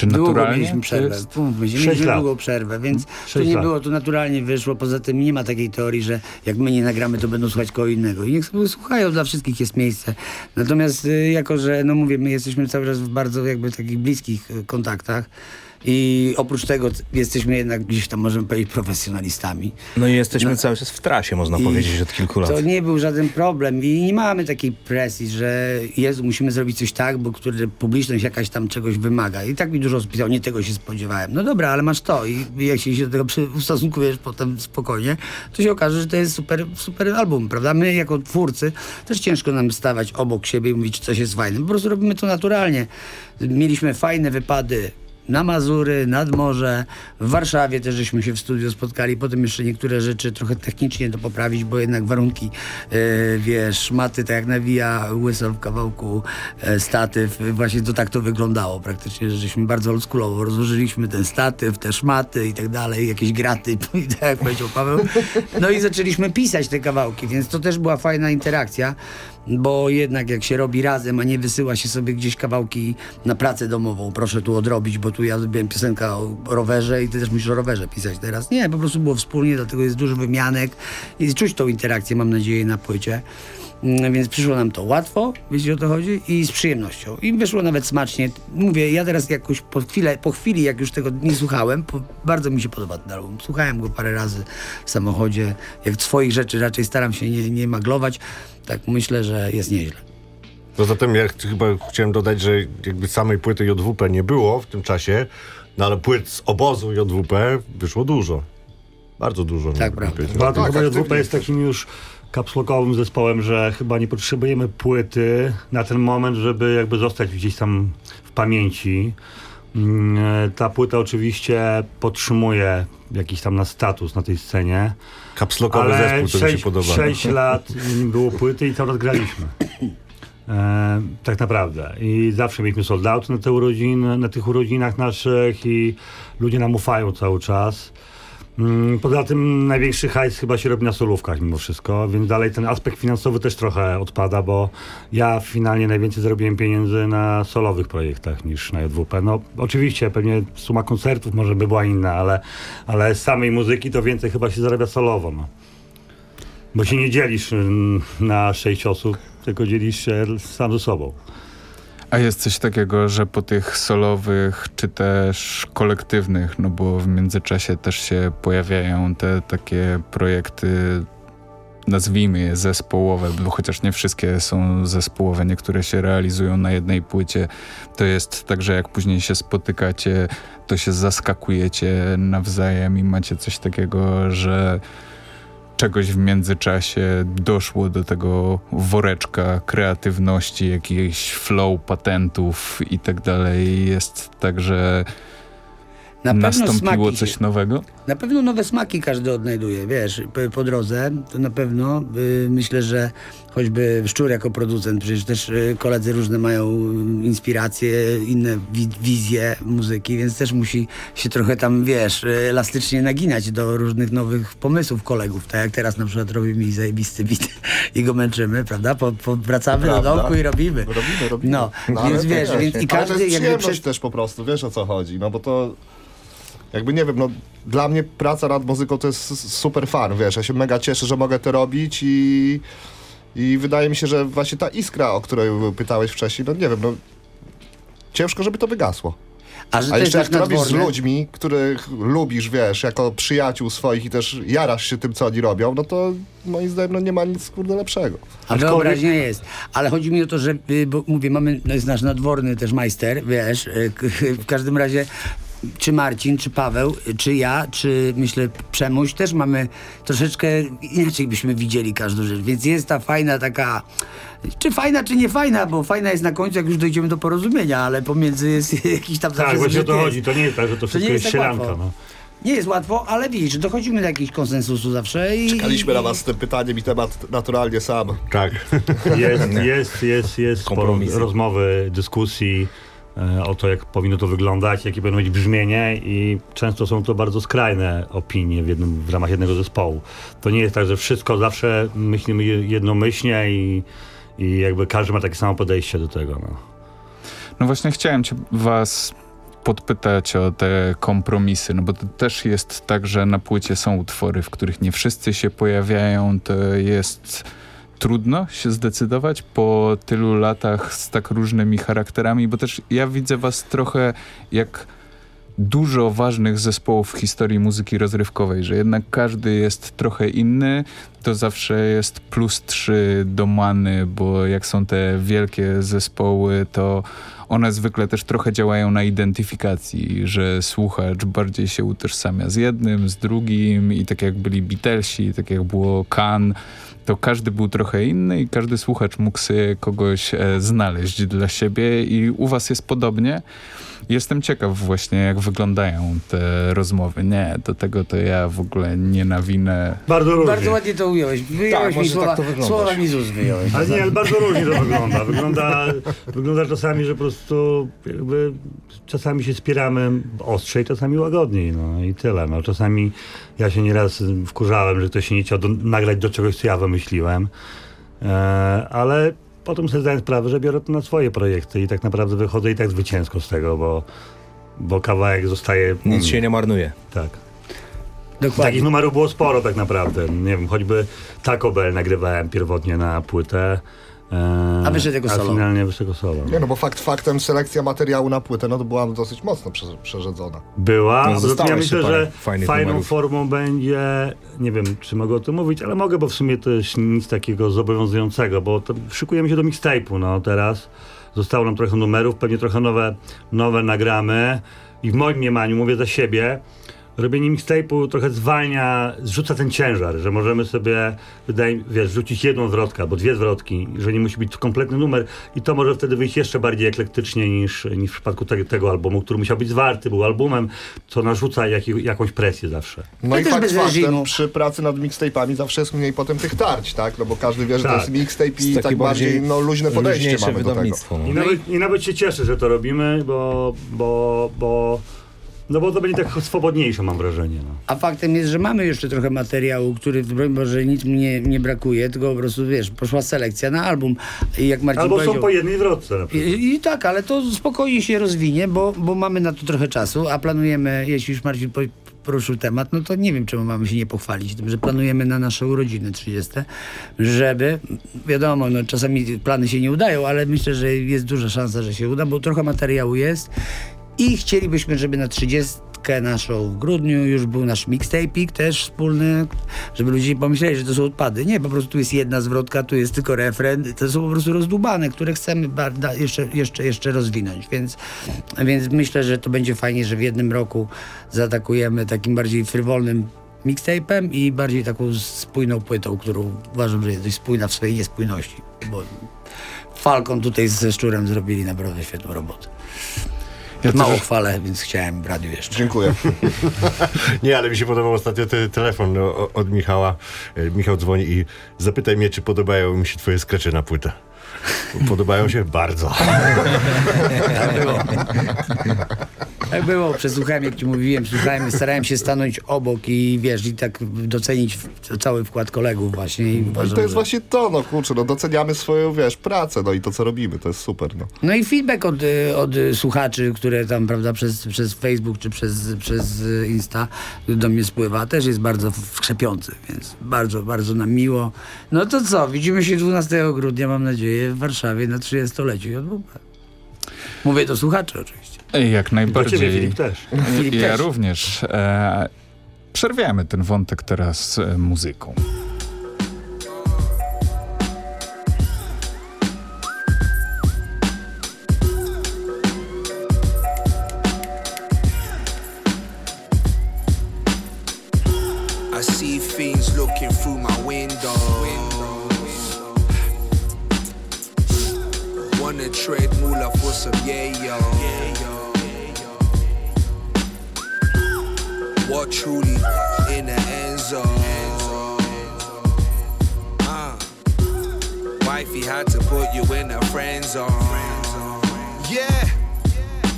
czy Długo naturalnie mieliśmy przerwę. mieliśmy lat. długą przerwę, więc to nie lat. było, to naturalnie wyszło. Poza tym nie ma takiej teorii, że jak my nie nagramy, to będą słuchać kogo innego. I niech sobie słuchają, dla wszystkich jest miejsce. Natomiast y, jako, że no mówię, my jesteśmy cały czas w bardzo jakby takich bliskich y, kontaktach i oprócz tego jesteśmy jednak gdzieś tam, możemy powiedzieć, profesjonalistami. No i jesteśmy No. cały czas w trasie, można powiedzieć, od kilku lat. To nie był żaden problem i nie mamy takiej presji, że Jezu, musimy zrobić coś tak, bo które publiczność jakaś tam czegoś wymaga. I tak mi dużo osób pisało, nie tego się spodziewałem. No dobra, ale masz to i jak się do tego ustosunkujesz potem spokojnie, to się okaże, że to jest super, super album, prawda? My jako twórcy też ciężko nam stawać obok siebie i mówić, coś jest fajne. Po prostu robimy to naturalnie. Mieliśmy fajne wypady na Mazury, nad morze, w Warszawie też żeśmy się w studiu spotkali, potem jeszcze niektóre rzeczy trochę technicznie to poprawić, bo jednak warunki, e, wiesz, maty, tak jak nawija Whistle w kawałku, e, statyw, właśnie to tak to wyglądało praktycznie, że żeśmy bardzo oldschoolowo rozłożyliśmy ten statyw, te szmaty i tak dalej, jakieś graty, (laughs) tak jak powiedział Paweł. No i zaczęliśmy pisać te kawałki, więc to też była fajna interakcja, bo jednak jak się robi razem, a nie wysyła się sobie gdzieś kawałki na pracę domową, proszę tu odrobić, bo tu ja zrobiłem piosenkę o rowerze i ty też musisz o rowerze pisać teraz. Nie, po prostu było wspólnie, dlatego jest dużo wymianek i czuć tą interakcję, mam nadzieję, na płycie. Mm, Więc przyszło nam to łatwo, wiecie o to chodzi, i z przyjemnością. I wyszło nawet smacznie. Mówię, ja teraz jakoś po, chwilę, po chwili, jak już tego nie słuchałem, po, bardzo mi się podoba ten album. Słuchałem go parę razy w samochodzie. Jak swoich rzeczy raczej staram się nie, nie maglować. Tak myślę, że jest nieźle. Poza tym ja ch- chyba chciałem dodać, że jakby samej płyty JWP nie było w tym czasie, no ale płyt z obozu JWP wyszło dużo. Bardzo dużo. Tak, prawda. Chyba Tak, chyba JWP jest takim już kapslokowym zespołem, że chyba nie potrzebujemy płyty na ten moment, żeby jakby zostać gdzieś tam w pamięci. Mm, e, Ta płyta oczywiście podtrzymuje jakiś tam nasz status na tej scenie. Kapslokowy zespół, to mi się podoba. Sześć (laughs) lat nie było płyty i cały czas graliśmy. E, tak naprawdę. I zawsze mieliśmy sold out na, te urodziny, na tych urodzinach naszych i ludzie nam ufają cały czas. Mm, Poza tym największy hajs chyba się robi na solówkach mimo wszystko, więc dalej ten aspekt finansowy też trochę odpada, bo ja finalnie najwięcej zarobiłem pieniędzy na solowych projektach niż na JWP. No oczywiście pewnie suma koncertów może by była inna, ale, ale z samej muzyki to więcej chyba się zarabia solowo. No. Bo się nie dzielisz mm, na sześć osób, tylko dzielisz się sam ze sobą. A jest coś takiego, że po tych solowych, czy też kolektywnych, no bo w międzyczasie też się pojawiają te takie projekty, nazwijmy je zespołowe, bo chociaż nie wszystkie są zespołowe, niektóre się realizują na jednej płycie. To jest tak, że jak później się spotykacie, to się zaskakujecie nawzajem i macie coś takiego, że czegoś w międzyczasie doszło do tego woreczka kreatywności, jakichś flow patentów i tak dalej. Jest tak, że Na pewno nastąpiło smaki coś się- nowego? Na pewno nowe smaki każdy odnajduje, wiesz, po, po drodze, to na pewno y, myślę, że choćby Szczur jako producent, przecież też y, koledzy różne mają y, inspiracje, inne wi wizje muzyki, więc też musi się trochę tam, wiesz, y, elastycznie naginać do różnych nowych pomysłów kolegów, tak jak teraz na przykład robimy mi zajebisty bit (laughs) i go męczymy, prawda, po, po, wracamy Prawda. do domku i robimy. Robimy, robimy. No, ale więc wiesz, więc i ale każdy to jest jakby przez... też po prostu, wiesz o co chodzi, no bo to jakby nie wiem, no dla mnie praca nad muzyką to jest super fan, wiesz, ja się mega cieszę, że mogę to robić i i wydaje mi się, że właśnie ta iskra, o której pytałeś wcześniej, no nie wiem, no ciężko, żeby to wygasło. A, że A to jeszcze jak to robisz z ludźmi, których lubisz, wiesz, jako przyjaciół swoich i też jarasz się tym, co oni robią, no to moim zdaniem no, nie ma nic kurde lepszego. A wyobraźnia jest. Ale chodzi mi o to, że, y, bo mówię, mamy, no jest nasz nadworny też majster, wiesz, y, (laughs) w każdym razie czy Marcin, czy Paweł, czy ja, czy myślę Przemuś, też mamy troszeczkę inaczej byśmy widzieli każdą rzecz, więc jest ta fajna taka, czy fajna, czy nie fajna, bo fajna jest na końcu, jak już dojdziemy do porozumienia, ale pomiędzy jest (laughs) jakiś tam zawsze Tak, właśnie o to chodzi. To nie jest tak, że to wszystko nie jest, jest tak sielanka. No. Nie jest łatwo, ale widzisz, dochodzimy do jakiegoś konsensusu zawsze i... Czekaliśmy i, na was z tym pytaniem i temat naturalnie sam. Tak. Jest, (laughs) jest, jest, jest sporo Kompromisy. rozmowy, dyskusji o to, jak powinno to wyglądać, jakie będą mieć brzmienie i często są to bardzo skrajne opinie w, jednym, w ramach jednego zespołu. To nie jest tak, że wszystko zawsze myślimy je- jednomyślnie i, i jakby każdy ma takie samo podejście do tego. No. No właśnie chciałem cię, was podpytać o te kompromisy, no bo to też jest tak, że na płycie są utwory, w których nie wszyscy się pojawiają, to jest trudno się zdecydować po tylu latach z tak różnymi charakterami, bo też ja widzę was trochę jak dużo ważnych zespołów w historii muzyki rozrywkowej, że jednak każdy jest trochę inny, to zawsze jest plus trzy do many, bo jak są te wielkie zespoły, to one zwykle też trochę działają na identyfikacji, że słuchacz bardziej się utożsamia z jednym, z drugim i tak jak byli Beatlesi, tak jak było Can, to każdy był trochę inny i każdy słuchacz mógł sobie kogoś e, znaleźć dla siebie i u was jest podobnie. Jestem ciekaw właśnie, jak wyglądają te rozmowy. Nie, do tego to ja w ogóle nie nawinę. Bardzo różnie. Bardzo ładnie to ująłeś. Wyjąłeś mi może słowa, tak to wyglądać. słowa mi wyjąłeś. Ale nie, ale bardzo różnie to wygląda. Wygląda, wygląda czasami, że po prostu jakby czasami się spieramy ostrzej, czasami łagodniej, no i tyle. No. Czasami ja się nieraz wkurzałem, że ktoś się nie chciał do, nagrać do czegoś, co ja wymyśliłem, e, ale potem sobie zdałem sprawę, że biorę to na swoje projekty i tak naprawdę wychodzę i tak zwycięsko z tego, bo, bo kawałek zostaje... Nic się nie marnuje. Tak. Dokładnie. Takich numerów było sporo tak naprawdę. Nie wiem, choćby Taco Bell nagrywałem pierwotnie na płytę. E, A wyszedł jako a solo. finalnie wyszedł solo. Nie no, bo fakt faktem selekcja materiału na płytę, no to była dosyć mocno prze, przerzedzona. Była, No, a ja myślę, że fajną numerów. formą będzie, nie wiem, czy mogę o tym mówić, ale mogę, bo w sumie to jest nic takiego zobowiązującego, bo to szykujemy się do mixtape'u, no teraz. Zostało nam trochę numerów, pewnie trochę nowe, nowe nagramy i w moim mniemaniu, mówię za siebie, robienie mixtape'u trochę zwalnia, zrzuca ten ciężar, że możemy sobie, wydaje wiesz, rzucić jedną zwrotkę albo dwie zwrotki, że nie musi być to kompletny numer i to może wtedy wyjść jeszcze bardziej eklektycznie niż, niż w przypadku te, tego albumu, który musiał być zwarty, był albumem, co narzuca jaki, jakąś presję zawsze. No I i też fakt faktem, przy pracy nad mixtape'ami zawsze jest mniej potem tych tarć, tak? No bo każdy wie, że Tak. to jest mixtape i Jest tak bardziej no, luźne podejście mamy do tego. wydawnictwo. I No. nawet, I nawet się cieszę, że to robimy, bo, bo, bo, no bo to będzie tak swobodniejsze, mam wrażenie. No. A faktem jest, że mamy jeszcze trochę materiału, który, broń Boże, nic mi nie, nie brakuje, tylko po prostu, wiesz, poszła selekcja na album. I jak Marcin Albo są po jednej przykład. I, I tak, ale to spokojnie się rozwinie, bo, bo mamy na to trochę czasu, a planujemy, jeśli już Marcin po- poruszył temat, no to nie wiem, czemu mamy się nie pochwalić tym, że planujemy na nasze urodziny 30, żeby, wiadomo, no czasami plany się nie udają, ale myślę, że jest duża szansa, że się uda, bo trochę materiału jest i chcielibyśmy, żeby na 30 naszą w grudniu już był nasz mixtape'ik też wspólny, żeby ludzie pomyśleli, że to są odpady. Nie, po prostu tu jest jedna zwrotka, tu jest tylko refren. To są po prostu rozdłubane, które chcemy jeszcze, jeszcze, jeszcze rozwinąć. Więc, więc myślę, że to będzie fajnie, że w jednym roku zaatakujemy takim bardziej frywolnym mixtape'em i bardziej taką spójną płytą, którą uważam, że jest dość spójna w swojej niespójności. Bo Falcon tutaj ze Szczurem zrobili naprawdę świetną robotę. Ja Mało chwalę, więc chciałem w radiu jeszcze. Dziękuję. (laughs) Nie, ale mi się podobał ostatnio ten telefon no, od Michała. E, Michał dzwoni i zapytaj mnie, czy podobają mi się twoje skrecze na płytę. Podobają się? Bardzo. (laughs) (laughs) Tak było. Tak było, przesłuchałem, jak ci mówiłem, słuchałem, starałem się stanąć obok i wiesz, i tak docenić cały wkład kolegów właśnie. I No i to jest właśnie to, no kurczę, no doceniamy swoją, wiesz, pracę, no i to, co robimy, to jest super, no. No i feedback od, y, od słuchaczy, które tam, prawda, przez, przez Facebook czy przez, przez Insta do mnie spływa, też jest bardzo wszczepiący, więc bardzo, bardzo nam miło. No to co, widzimy się 12 grudnia, mam nadzieję, w Warszawie na 30-leciu JWP. Mówię do słuchaczy oczywiście. Jak najbardziej. ciebie, Filip, też. Filip ja też. również. E, przerwiamy ten wątek teraz e, muzyką. For some yayo. Truly in the end zone? Uh, wifey had to put you in a friend zone. Yeah.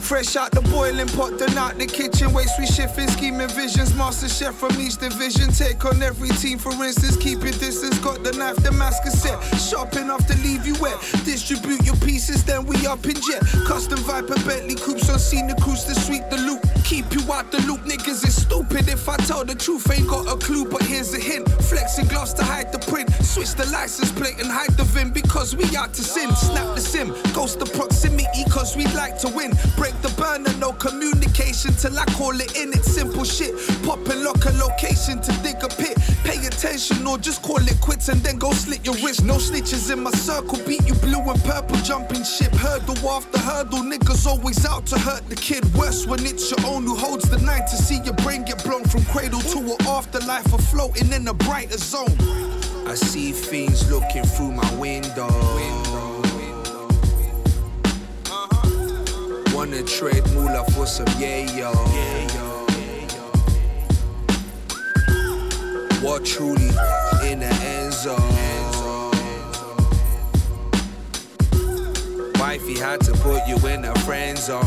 Fresh out the boiling pot, then out the kitchen. Waste we shifting, scheming visions. Master chef from each division. Take on every team, for instance. Keep your distance. Got the knife, the mask Damascus set. Sharp enough to leave you wet. Distribute your pieces, then we up in jet. Custom Viper Bentley coops on scene the cruise to sweep the loop. The truth, ain't got a clue. But here's a hint. Flexing gloves to hide the print. Switch the license plate and hide the VIN because we out to sin. Snap the sim, ghost the proximity cause we like to win. Break the burner, no communication till I call it in. It's simple shit. Pop and lock a location to dig a pit. Attention or just call it quits and then go slit your wrist. No snitches in my circle, beat you blue and purple, jumping ship. Hurdle after hurdle, niggas always out to hurt the kid. Worse when it's your own who holds the knife to see your brain get blown from cradle to an afterlife of floating in a brighter zone. I see fiends looking through my window. Wanna trade moolah for some yayo. What truly in the end zone? Wifey had to put you in a friend zone.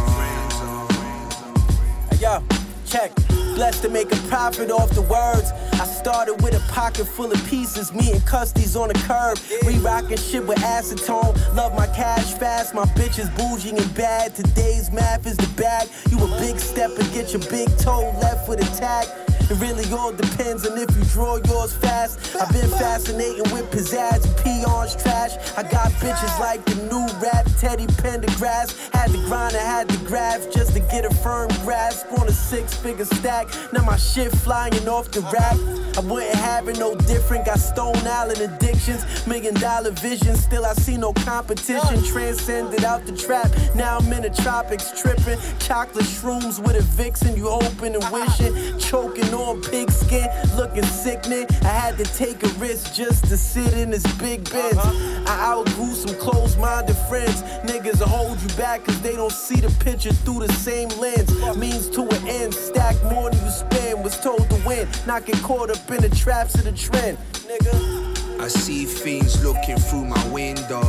Hey, yo, check. Blessed to make a profit off the words. I started with a pocket full of pieces, me and Custy's on the curb. Re-rocking shit with acetone. Love my cash fast, my bitches bougie and bad. Today's math is the bag. You a big step and get your big toe left with a tag. It really all depends on if you draw yours fast. I've been fascinating with pizzazz and peons trash. I got bitches like the new rap Teddy Pendergrass. Had to grind, I had to graph just to get a firm grasp on a six figure stack. Now my shit flying off the rack. I wouldn't have it no different. Got Stone Island addictions, million dollar vision. Still, I see no competition. Transcended out the trap. Now I'm in the tropics tripping. Chocolate shrooms with a vixen. You hoping and wishing. Choking on pigskin, looking sickening. I had to take a risk just to sit in this big Benz. Uh-huh. I outgrew some close minded friends. Niggas will hold you back cause they don't see the picture through the same lens. Means to an end, stack more than you spend. Was told to win, not get caught up in the traps of the trend. Nigga. I see fiends looking through my window.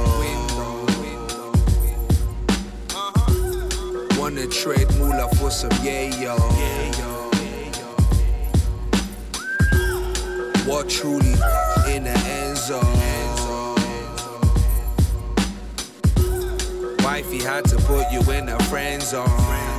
Wanna trade moolah for some yayo. What truly in the end zone? Wifey had to put you in a friend zone.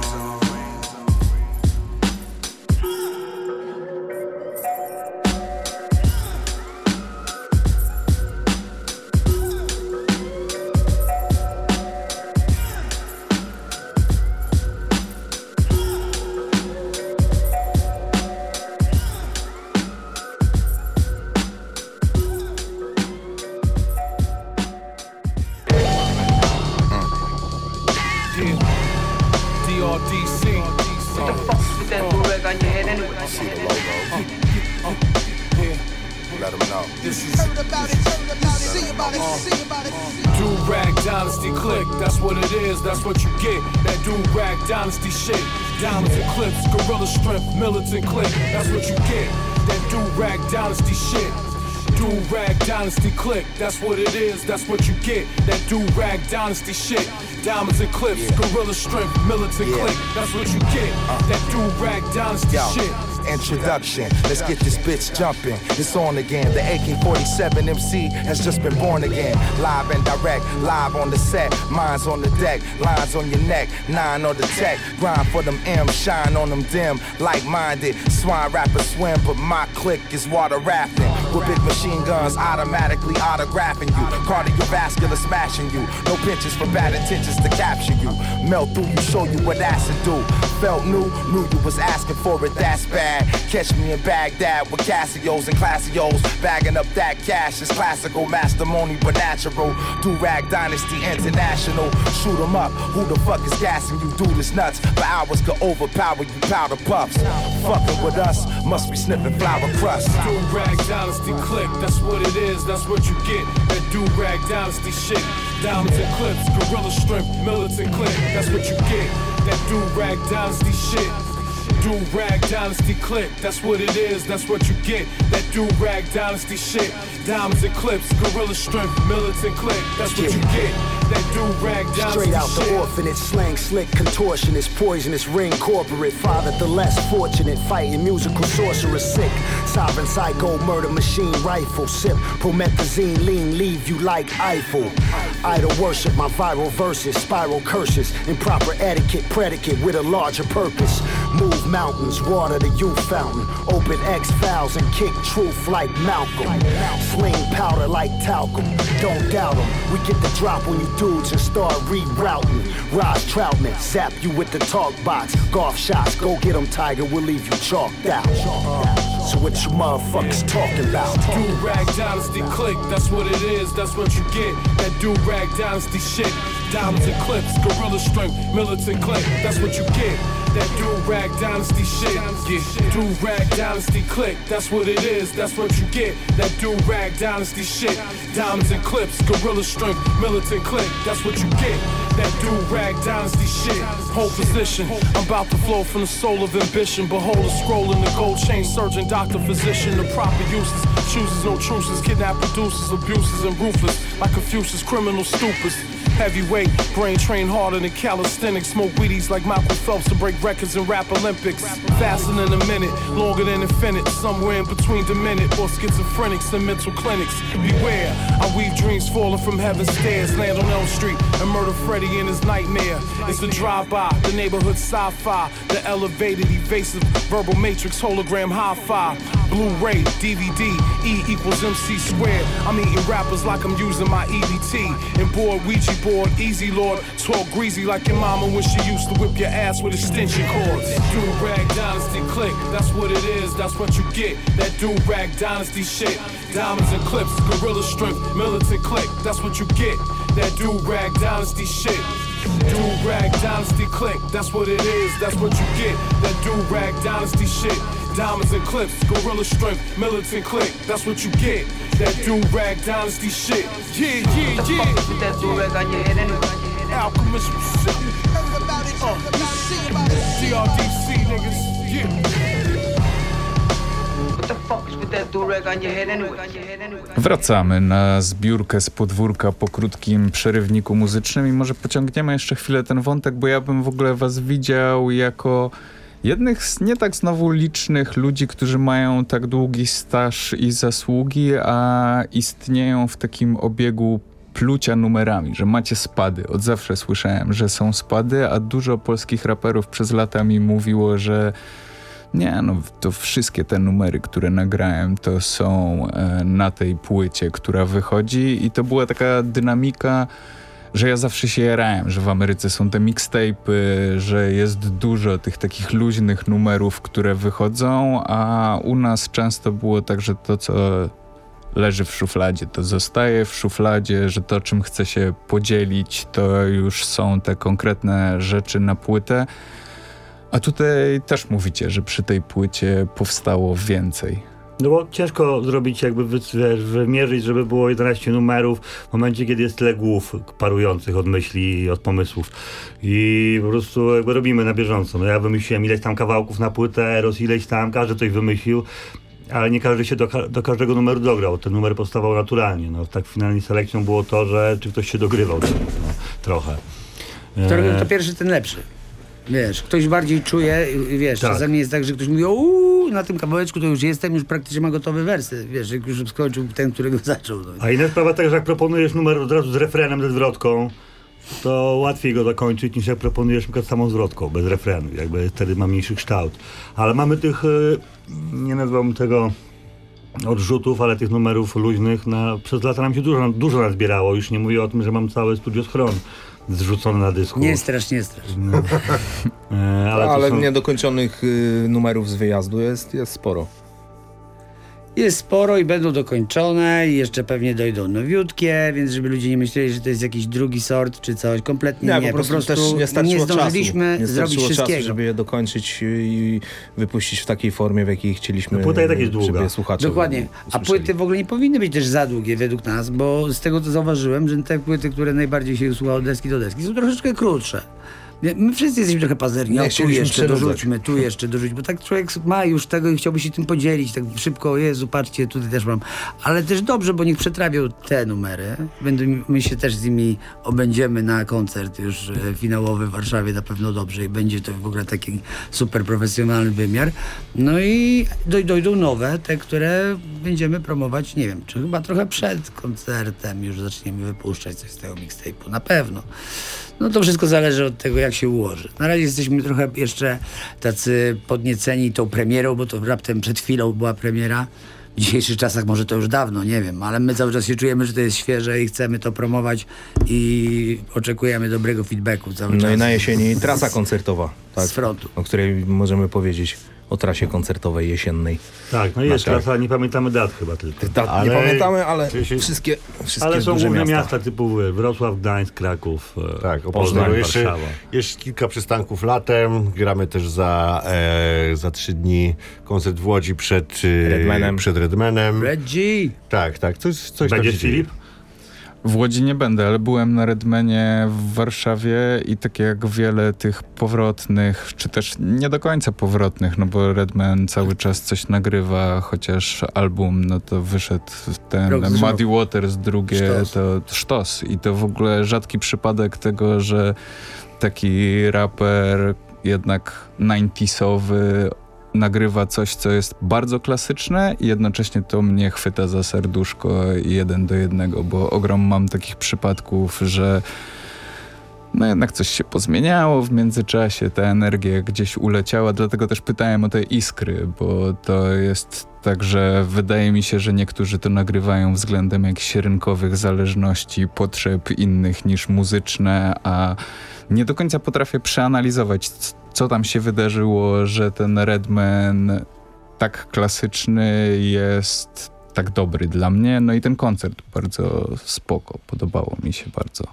Them know. This is Do Rag Dynasty Click, that's what it is, that's what you get. That Do Rag Dynasty shit. Diamonds and clips, gorilla strength, militant click, that's what you get. That Do Rag Dynasty shit. Do Rag Dynasty Click, that's what it is, that's what you get. That Do Rag Dynasty shit. Diamonds and clips, gorilla strength, militant click, that's what you get. Uh-huh. That Do Rag Dynasty shit. Introduction. Let's get this bitch jumping. It's on again. The AK-47 MC has just been born again. Live and direct, live on the set. Minds on the deck, lines on your neck, nine on the tech. Grind for them M, shine on them dim. Like-minded, swine rappers swim, but my clique is water rafting. with big machine guns automatically autographing you. Cardiovascular smashing you. No pinches for bad intentions to capture you. Melt through you, show you what acid do. Felt new, knew you was asking for it, that's bad. Catch me in Baghdad with Casios and Classios. Bagging up that cash is classical, mastermony but natural. Do Rag Dynasty International. Shoot 'em up, who the fuck is gassing you? Dude is nuts, for hours could overpower you powder puffs. Fucking with us, must be sniffing flower crust. Do rag dynasty click, that's what it is, that's what you get. That do rag dynasty shit. Diamonds and clips, gorilla strength, militant click, that's what you get. That do rag dynasty shit. Do rag dynasty click, that's what it is, that's what you get. That do rag dynasty shit. Diamonds and clips, gorilla strength, militant click, that's what you get. That do rag dynasty Straight out shit. the orphanage, slang slick, contortionist, poisonous, ring corporate. Father, the less fortunate, fighting musical sorcerer, sick. Sovereign psycho, murder machine, rifle, sip. Promethazine, lean, leave you like Eiffel. Idol worship, my viral verses, spiral curses. Improper etiquette, predicate with a larger purpose. Move mountains, water the youth fountain. Open X files and kick truth like Malcolm. Sling powder like talcum. Don't doubt 'em. We get the drop on you dudes and start rerouting. Ross Troutman, zap you with the talk box. Golf shots, go get 'em, Tiger. We'll leave you chalked out. So what you motherfuckers talking about? Do rag dynasty click, that's what it is, that's what you get. That do rag dynasty shit. Diamonds and clips, gorilla strength, militant click, that's what you get. That do rag dynasty shit. Yeah. Do rag dynasty click, that's what it is, that's what you get. That do rag dynasty shit. Diamonds and clips, gorilla strength, militant click, that's what you get. That do rag dynasty shit. Hold position, I'm about to flow from the soul of ambition. Behold a scroll in the gold chain, surgeon, doctor, physician. The proper uses, chooses no truces, kidnap producers, abuses, and ruthless. Like Confucius, criminal stupids. Heavyweight, brain train harder than calisthenics. Smoke weedies like Michael Phelps to break records in rap Olympics. Faster than a minute, longer than infinite. Somewhere in between demented or schizophrenics and mental clinics. Beware, I weave dreams falling from heaven's stairs. Land on Elm Street and murder Freddy in his nightmare. It's the drive-by, the neighborhood sci-fi, the elevated, evasive, verbal matrix, hologram, hi-fi. Blu-ray, DVD, E equals MC squared. I'm eating rappers like I'm using my EBT. And board, Ouija board, easy lord. 12 greasy like your mama when she used to whip your ass with extension cords. Do rag dynasty click, that's what it is, that's what you get. That do rag dynasty shit. Diamonds and clips, gorilla strength, militant click, that's what you get. That do rag dynasty shit. Do rag dynasty click, that's what it is, that's what you get. That do rag dynasty shit. Diamonds and clips, gorilla strength, militant click, that's what you get. That do rag dynasty shit. Yeah, yeah, yeah. With that do rag on your head anyway. Alchemist, what's up? Uh, DRDC niggas, yeah. What the fuck is with that do rag on your head anyway? Wracamy na zbiórkę z podwórka po krótkim przerywniku muzycznym i może pociągniemy jeszcze chwilę ten wątek, bo ja bym w ogóle was widział jako jednych z nie tak znowu licznych ludzi, którzy mają tak długi staż i zasługi, a istnieją w takim obiegu plucia numerami, że macie spady. Od zawsze słyszałem, że są spady, a dużo polskich raperów przez lata mi mówiło, że nie, no to wszystkie te numery, które nagrałem, to są e, na tej płycie, która wychodzi i to była taka dynamika, że ja zawsze się jarałem, że w Ameryce są te mixtape'y, że jest dużo tych takich luźnych numerów, które wychodzą, a u nas często było tak, że to, co leży w szufladzie, to zostaje w szufladzie, że to, czym chcę się podzielić, to już są te konkretne rzeczy na płytę. A tutaj też mówicie, że przy tej płycie powstało więcej. No bo ciężko zrobić, jakby wymierzyć, żeby było 11 numerów w momencie, kiedy jest tyle głów parujących od myśli i od pomysłów. I po prostu jakby robimy na bieżąco. No ja wymyśliłem ileś tam kawałków na płytę, Eros ileś tam, każdy coś wymyślił. Ale nie każdy się do, do każdego numeru dograł. Ten numer powstawał naturalnie. No, tak finalnie selekcją było to, że czy ktoś się dogrywał do, no, trochę. Kto, E, kto pierwszy, ten lepszy. Wiesz, ktoś bardziej czuje, i wiesz, Tak. czasami jest tak, że ktoś mówi, uuu, na tym kawałeczku to już jestem, już praktycznie ma gotowe wersy, wiesz, jak już skończył ten, którego (laughs) zaczął. No. A inna sprawa taka, że jak proponujesz numer od razu z refrenem, ze zwrotką, to łatwiej go zakończyć niż jak proponujesz na przykład samą zwrotką, bez refrenu. Jakby wtedy ma mniejszy kształt. Ale mamy tych, y, nie nazwałbym tego odrzutów, ale tych numerów luźnych na, przez lata nam się dużo, dużo nazbierało. Już nie mówię o tym, że mam całe studio schron zrzucone na dysku. Nie strasz, nie strasz. (laughs) E, ale Ale, są- niedokończonych y, numerów z wyjazdu jest, jest sporo. Jest sporo i będą dokończone i jeszcze pewnie dojdą nowiutkie, więc żeby ludzie nie myśleli, że to jest jakiś drugi sort czy coś. Kompletnie nie. Nie, po prostu, też nie starczyło zdążyliśmy czasu. Nie zrobić wszystkiego. czasu, żeby je dokończyć i wypuścić w takiej formie, w jakiej chcieliśmy. No, płyta i tak jest długa. Żeby je słuchacze Dokładnie. A płyty w ogóle nie powinny być też za długie według nas, bo z tego co zauważyłem, że te płyty, które najbardziej się słucha od deski do deski, są troszeczkę krótsze. My wszyscy jesteśmy trochę pazerni. Tu jeszcze dorzućmy, tu jeszcze dorzuć, bo tak człowiek ma już tego i chciałby się tym podzielić, tak szybko, Jezu, patrzcie, tutaj też mam. Ale też dobrze, bo niech przetrawią te numery. Będą, my się też z nimi obędziemy na koncert już e, finałowy w Warszawie na pewno dobrze i będzie to w ogóle taki super profesjonalny wymiar. No i doj, dojdą nowe, te, które będziemy promować, nie wiem, czy chyba trochę przed koncertem już zaczniemy wypuszczać coś z tego mixtape'u, na pewno. No to wszystko zależy od tego, jak się ułoży. Na razie jesteśmy trochę jeszcze tacy podnieceni tą premierą, bo to raptem przed chwilą była premiera. W dzisiejszych czasach może to już dawno, nie wiem, ale my cały czas się czujemy, że to jest świeże i chcemy to promować i oczekujemy dobrego feedbacku cały czas. No i na jesieni trasa koncertowa. Tak, Z frontu. O której możemy powiedzieć o trasie koncertowej jesiennej. Tak, no jest Naszej. trasa, nie pamiętamy dat chyba tylko. Dat nie pamiętamy, ale wszystkie, wszystkie Ale są duże główne miasta. miasta, typu e, Wrocław, Gdańsk, Kraków, e, Tak, Poznań, jeszcze, Warszawa. jeszcze kilka przystanków latem. Gramy też za, e, za trzy dni koncert w Łodzi przed e, Redmanem. Przed Redmanem. Reggie! Tak, tak, coś, coś się dzieje. Filip? W Łodzi nie będę, ale byłem na Redmanie w Warszawie i tak jak wiele tych powrotnych, czy też nie do końca powrotnych, no bo Redman cały czas coś nagrywa, chociaż album, no to wyszedł ten Rok Muddy. Waters, drugie Sztos. to sztos. I to w ogóle rzadki przypadek tego, że taki raper jednak 90sowy nagrywa coś, co jest bardzo klasyczne i jednocześnie to mnie chwyta za serduszko jeden do jednego, bo ogrom mam takich przypadków, że no jednak coś się pozmieniało w międzyczasie, ta energia gdzieś uleciała, dlatego też pytałem o te iskry, bo to jest tak, że wydaje mi się, że niektórzy to nagrywają względem jakichś rynkowych zależności, potrzeb innych niż muzyczne, a nie do końca potrafię przeanalizować, co tam się wydarzyło, że ten Redman tak klasyczny jest tak dobry dla mnie. No i ten koncert bardzo spoko, podobało mi się bardzo.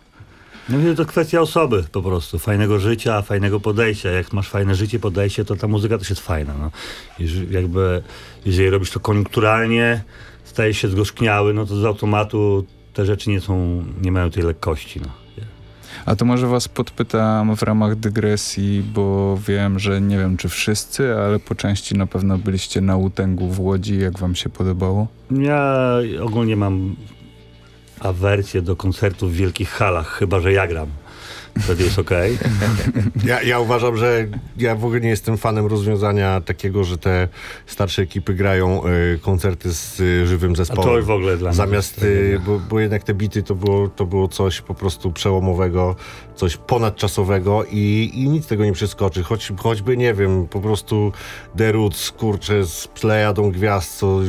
No to kwestia osoby po prostu, fajnego życia, fajnego podejścia. Jak masz fajne życie, podejście, to ta muzyka też jest fajna. No. Jeżeli, jakby, jeżeli robisz to koniunkturalnie, stajesz się zgorzkniały, no to z automatu te rzeczy nie są, nie mają tej lekkości. No. A to może was podpytam w ramach dygresji, bo wiem, że nie wiem czy wszyscy, ale po części na pewno byliście na Utęgu w Łodzi. Jak wam się podobało? Ja ogólnie mam awersję do koncertów w wielkich halach, chyba że ja gram. Wtedy jest okej. (laughs) Ja, ja uważam, że ja w ogóle nie jestem fanem rozwiązania takiego, że te starsze ekipy grają y, koncerty z y, żywym zespołem. to w ogóle dla Zamiast, y, bo, bo jednak te bity to było, to było coś po prostu przełomowego, coś ponadczasowego i, i nic tego nie przeskoczy. Choć, choćby, nie wiem, po prostu The Roots, kurczę, z plejadą gwiazd, co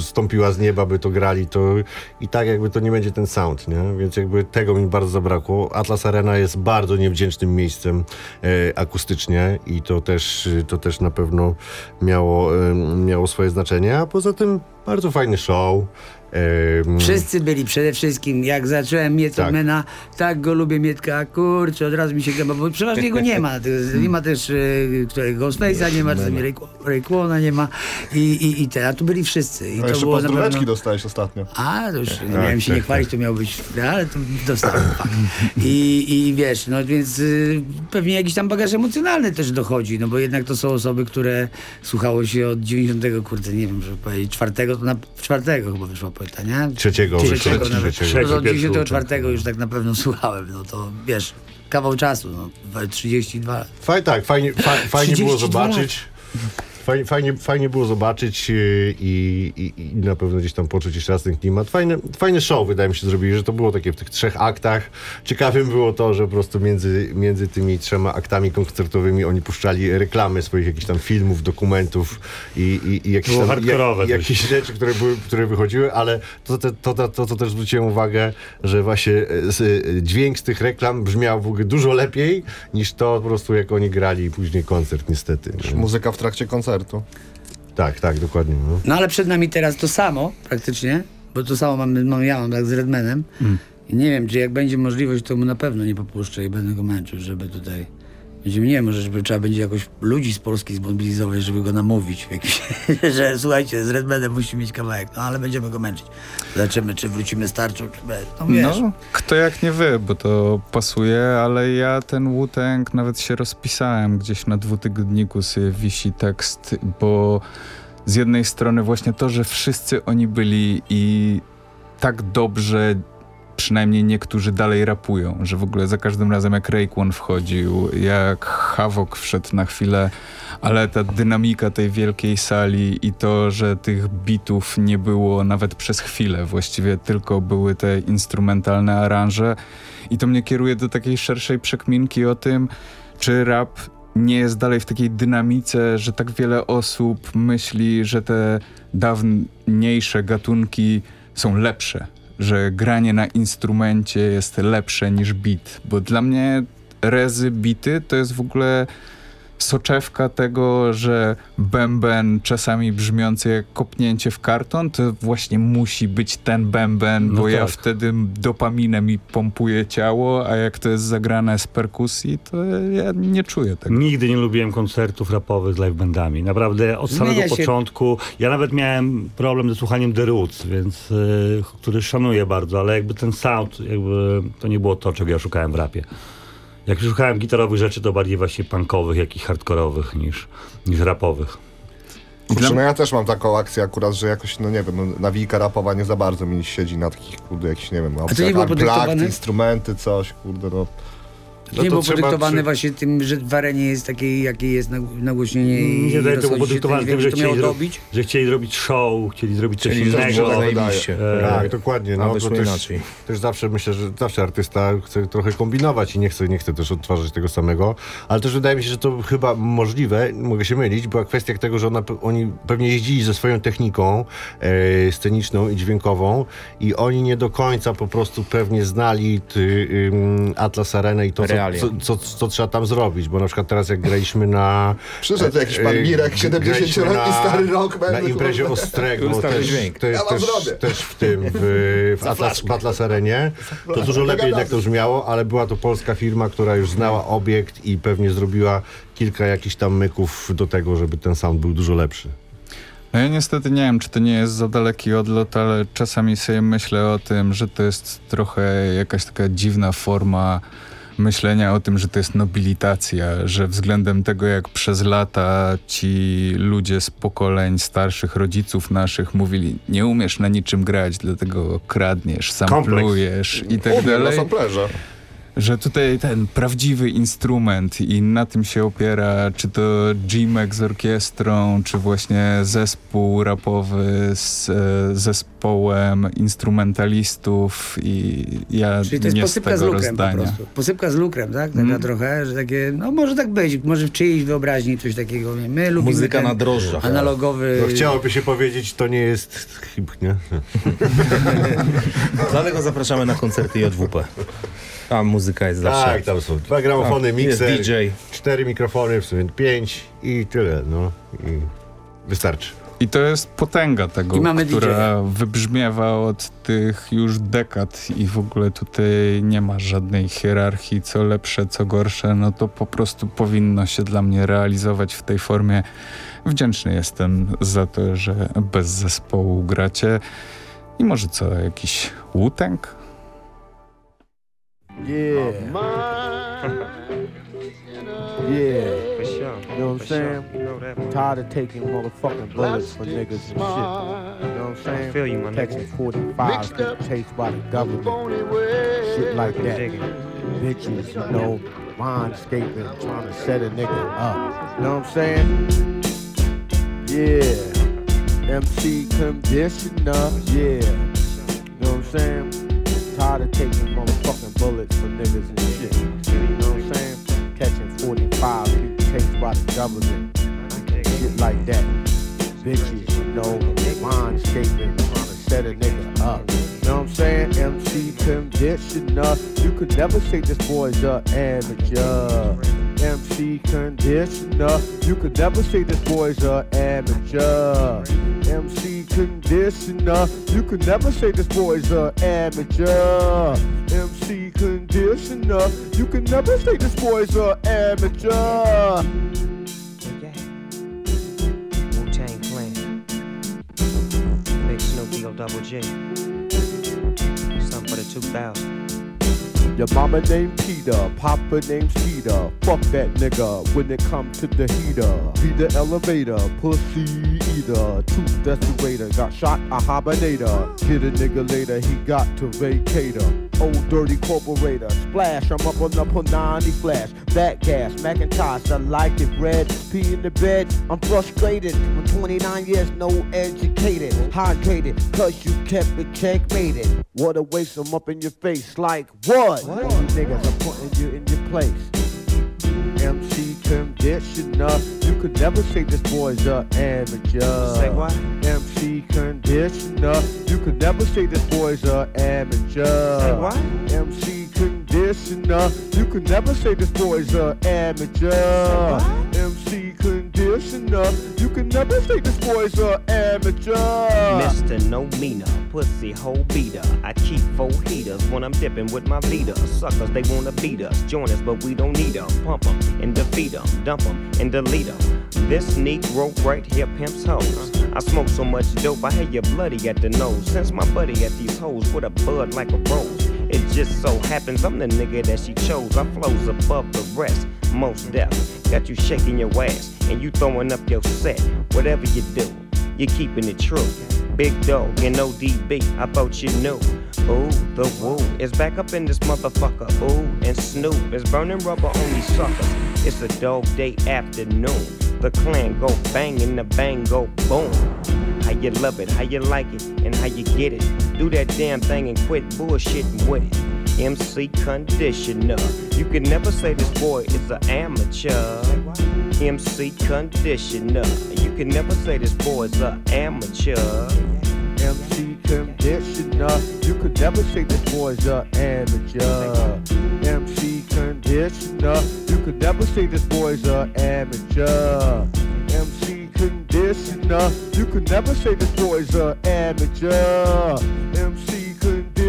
stąpiła z nieba, by to grali, to i tak jakby to nie będzie ten sound, nie? Więc jakby tego mi bardzo zabrakło. Atlas Arena jest bardzo niewdzięcznym miejscem e, akustycznie i to też, to też na pewno miało, e, miało swoje znaczenie, a poza tym bardzo fajny show. E, Wszyscy byli przede wszystkim, jak zacząłem Mietmana, tak. tak go lubię Mietka, kurczę, od razu mi się gęba, bo przeważnie go nie ma. Nie ma też y, którego Ghostface'a, nie ma Rayquana, nie ma i, i, i te, a tu byli wszyscy. I A to jeszcze było pozdróweczki pewno... dostałeś ostatnio. A, to już Tak, nie miałem się tak, nie chwalić, to miało być, ale to dostałem. I, I wiesz, no więc y, pewnie jakiś tam bagaż emocjonalny też dochodzi, no bo jednak to są osoby, które słuchało się od 90, kurde, nie wiem, żeby powiedzieć, czwartego, to na czwartego chyba wyszła płyta, nie? Trzeciego Trzeciego trzeciego. No to od Trzeci, 94 już tak na pewno słuchałem, no to wiesz, kawał czasu, no 32 lat. Faj, tak, fajnie, fa, fajnie było 32 zobaczyć. Fajnie, fajnie, fajnie było zobaczyć y, i, i, i na pewno gdzieś tam poczuć jeszcze raz ten klimat. Fajne, fajny show wydaje mi się zrobili, że to było takie w tych trzech aktach. Ciekawym było to, że po prostu między, między tymi trzema aktami koncertowymi oni puszczali reklamy swoich jakichś tam filmów, dokumentów i, i, i jakieś, tam, jak, jakieś rzeczy, które, były, które wychodziły, ale to, to, to, to, to, to też zwróciłem uwagę, że właśnie e, z, e, dźwięk z tych reklam brzmiał w ogóle dużo lepiej niż to po prostu jak oni grali później koncert niestety. Muzyka w trakcie koncertu. Tak, tak, dokładnie. No. No ale przed nami teraz to samo praktycznie, bo to samo mamy, mam, ja mam tak z Redmanem. I nie wiem, czy jak będzie możliwość, to mu na pewno nie popuszczę i będę go męczył, żeby tutaj... Będziemy, nie wiem, może żeby trzeba będzie jakoś ludzi z Polski zmobilizować, żeby go namówić, jakiś, (laughs) że słuchajcie, z Redmanem musi mieć kawałek, no ale będziemy go męczyć. Zobaczymy, czy wrócimy starczą, czy bez. No wiesz. No, kto jak nie wy, bo to pasuje, ale ja ten Wu-Tang nawet się rozpisałem gdzieś na dwutygodniku sobie wisi tekst, bo z jednej strony właśnie to, że wszyscy oni byli i tak dobrze przynajmniej niektórzy dalej rapują, że w ogóle za każdym razem jak Raekwon wchodził, jak Havok wszedł na chwilę, ale ta dynamika tej wielkiej sali i to, że tych bitów nie było nawet przez chwilę, właściwie tylko były te instrumentalne aranże. I to mnie kieruje do takiej szerszej przekminki o tym, czy rap nie jest dalej w takiej dynamice, że tak wiele osób myśli, że te dawniejsze gatunki są lepsze, że granie na instrumencie jest lepsze niż beat, bo dla mnie rezy, bity to jest w ogóle soczewka tego, że bęben czasami brzmiący jak kopnięcie w karton, to właśnie musi być ten bęben, No bo ja tak. wtedy dopaminem mi pompuje ciało, a jak to jest zagrane z perkusji, to ja nie czuję tego. Nigdy nie lubiłem koncertów rapowych z live bandami. Naprawdę od Zmienia samego się- początku. Ja nawet miałem problem ze słuchaniem The Roots, więc, y, który szanuję bardzo, ale jakby ten sound, jakby to nie było to, czego ja szukałem w rapie. Jak szukałem gitarowych rzeczy, to bardziej właśnie punkowych, jak i hardkorowych niż, niż rapowych. Kurczę, no ja też mam taką akcję akurat, że jakoś, no nie wiem, no, nawika rapowa nie za bardzo mi siedzi na takich, kurde, jakichś, nie wiem, opcjach, unplugged, instrumenty, coś, kurde, no. To nie było podyktowane właśnie tym, że w arenie jest takie, jakie jest nag- nagłośnienie i Nie daje to się podyktowane tym, że chcieli, dobić. że chcieli zrobić show, chcieli zrobić coś Chcieli zrobić innego. E, Tak, dokładnie. No, bo wyszło też, też zawsze myślę, że zawsze artysta chce trochę kombinować i nie chce, nie chce też odtwarzać tego samego, ale też wydaje mi się, że to chyba możliwe, mogę się mylić, była kwestia tego, że ona, oni pewnie jeździli ze swoją techniką e, sceniczną i dźwiękową i oni nie do końca po prostu pewnie znali ty, ym, Atlas Arenę i to, co, Realia. co, co, co trzeba tam zrobić, bo na przykład teraz jak graliśmy na... Przyszedł jakiś pan e, Mirek, 70-letni graliśmy na- stary rockman, Na imprezie. Ostrego, też, dźwięk. też, Ja też, też w tym, w, w, Atlas, w Atlas Arenie. To dużo lepiej jednak to brzmiało, ale była to polska firma, która już znała obiekt i pewnie zrobiła kilka jakichś tam myków do tego, żeby ten sound był dużo lepszy. No ja niestety nie wiem, czy to nie jest za daleki odlot, ale czasami sobie myślę o tym, że to jest trochę jakaś taka dziwna forma myślenia o tym, że to jest nobilitacja, że względem tego, jak przez lata ci ludzie z pokoleń starszych rodziców naszych mówili, nie umiesz na niczym grać, dlatego kradniesz, samplujesz i tak na dalej samplerze. Że tutaj ten prawdziwy instrument i na tym się opiera, czy to G-Mac z orkiestrą, czy właśnie zespół rapowy z e, zespołem instrumentalistów i ja Czyli to jest nie z posypka z tego lukrem po rozdania. prostu. Posypka z lukrem, tak? Taka Mm. trochę, że takie, no może tak być, może w czyjejś wyobraźni coś takiego. My lubimy Muzyka na drożdżach. Analogowy... No, chciałoby się powiedzieć, to nie jest hip, nie? (laughs) Dlatego zapraszamy na koncerty JWP. Tam muzyka jest zawsze. Tak, tam są dwa gramofony, Tam jest mikser, DJ. cztery mikrofony, w sumie pięć i tyle, no. I wystarczy. I to jest potęga tego, która wybrzmiewa od tych już dekad i w ogóle tutaj nie ma żadnej hierarchii, co lepsze, co gorsze, no to po prostu powinno się dla mnie realizować w tej formie. Wdzięczny jestem za to, że bez zespołu gracie. I może co, jakiś łutęk? Yeah. Yeah. For sure. You know what I'm saying? sure. You know that. Tired of taking motherfucking bullets for niggas and shit. You know what I'm saying? feel you, my. Taking 45s getting chased by the government. Shit like that. Bitches, you know, mind escaping, trying to set a nigga up. You know what I'm saying? Yeah. MC conditioner. Yeah. You know what I'm saying? Tired of taking motherfucking bullets for niggas and shit. You know what I'm saying? Catching 45 people chased by the government. Shit like that. Bitches, you know, mind escaping, trying to set a nigga up. You know what I'm saying? MC conditioner. You could never say this boy's a amateur. MC conditioner. You could never say this boy's a amateur. MC conditioner. You could never say this boy's a amateur. MC conditioner. You could never say this boy's a amateur. Double G. Something for the 2000. Your mama named Peter, papa named Skeeter. Fuck that nigga when it come to the heater. Be the elevator, pussy eater. The waiter. Got shot a hibernator. Get a nigga later, he got to vacator. Old dirty corporator. Splash, I'm up on the Punani flash. That gas, Macintosh, I like it red. Pee in the bed, I'm frustrated. I'm 29 years, no educated. Hydrated, cause you kept it checkmated. What a waste, I'm up in your face like what? What? You niggas are putting you in your place. MC conditioner. You could never say this boy's a amateur. Say what? MC conditioner. You could never say this boy's a amateur. Say what? MC conditioner. You could never say this boy's a amateur. Say what? MC conditioner. You could never say this boy's a amateur. Mr. No Meaner, pussy hole beater. I keep four heaters when I'm dipping with my Vita. Suckers, they wanna beat us. Join us, but we don't need them. Pump them and defeat them. Dump them and delete them. This Negro right here pimps hoes. I smoke so much dope, I had you bloody at the nose. Since my buddy at these hoes with a bud like a rose. Just so happens I'm the nigga that she chose. I flows above the rest. Most deaf. Got you shaking your ass and you throwing up your set. Whatever you do, you're keeping it true. Big dog and ODB, I thought you knew. Ooh, the woo is back up in this motherfucker. Ooh, and Snoop is burning rubber on these suckers. It's a dog day afternoon. The clan go bang and the bang go boom. How you love it, how you like it, and how you get it. Do that damn thing and quit bullshitting with it. MC conditioner. You can never say this boy is an amateur. MC conditioner. You can never say this boy is an amateur. MC conditioner. You could never say this boy's a amateur. MC conditioner. You could never say this boy's a amateur. MC conditioner. You could never say this boy's a amateur. MC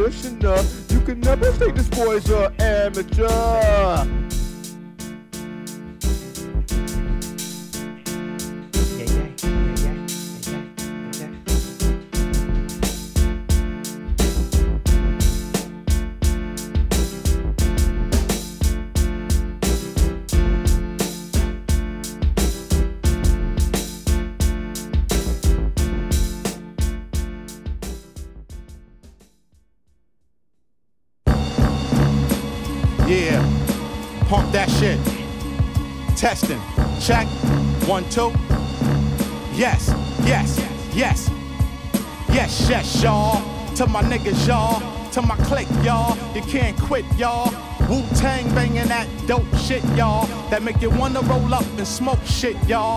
you can never take this boy's an amateur. Check, one, two. Yes, yes, yes, yes, yes, y'all. To my niggas, y'all. To my clique, y'all. You can't quit, y'all. Wu Tang banging that dope shit, y'all. That make you wanna roll up and smoke shit, y'all.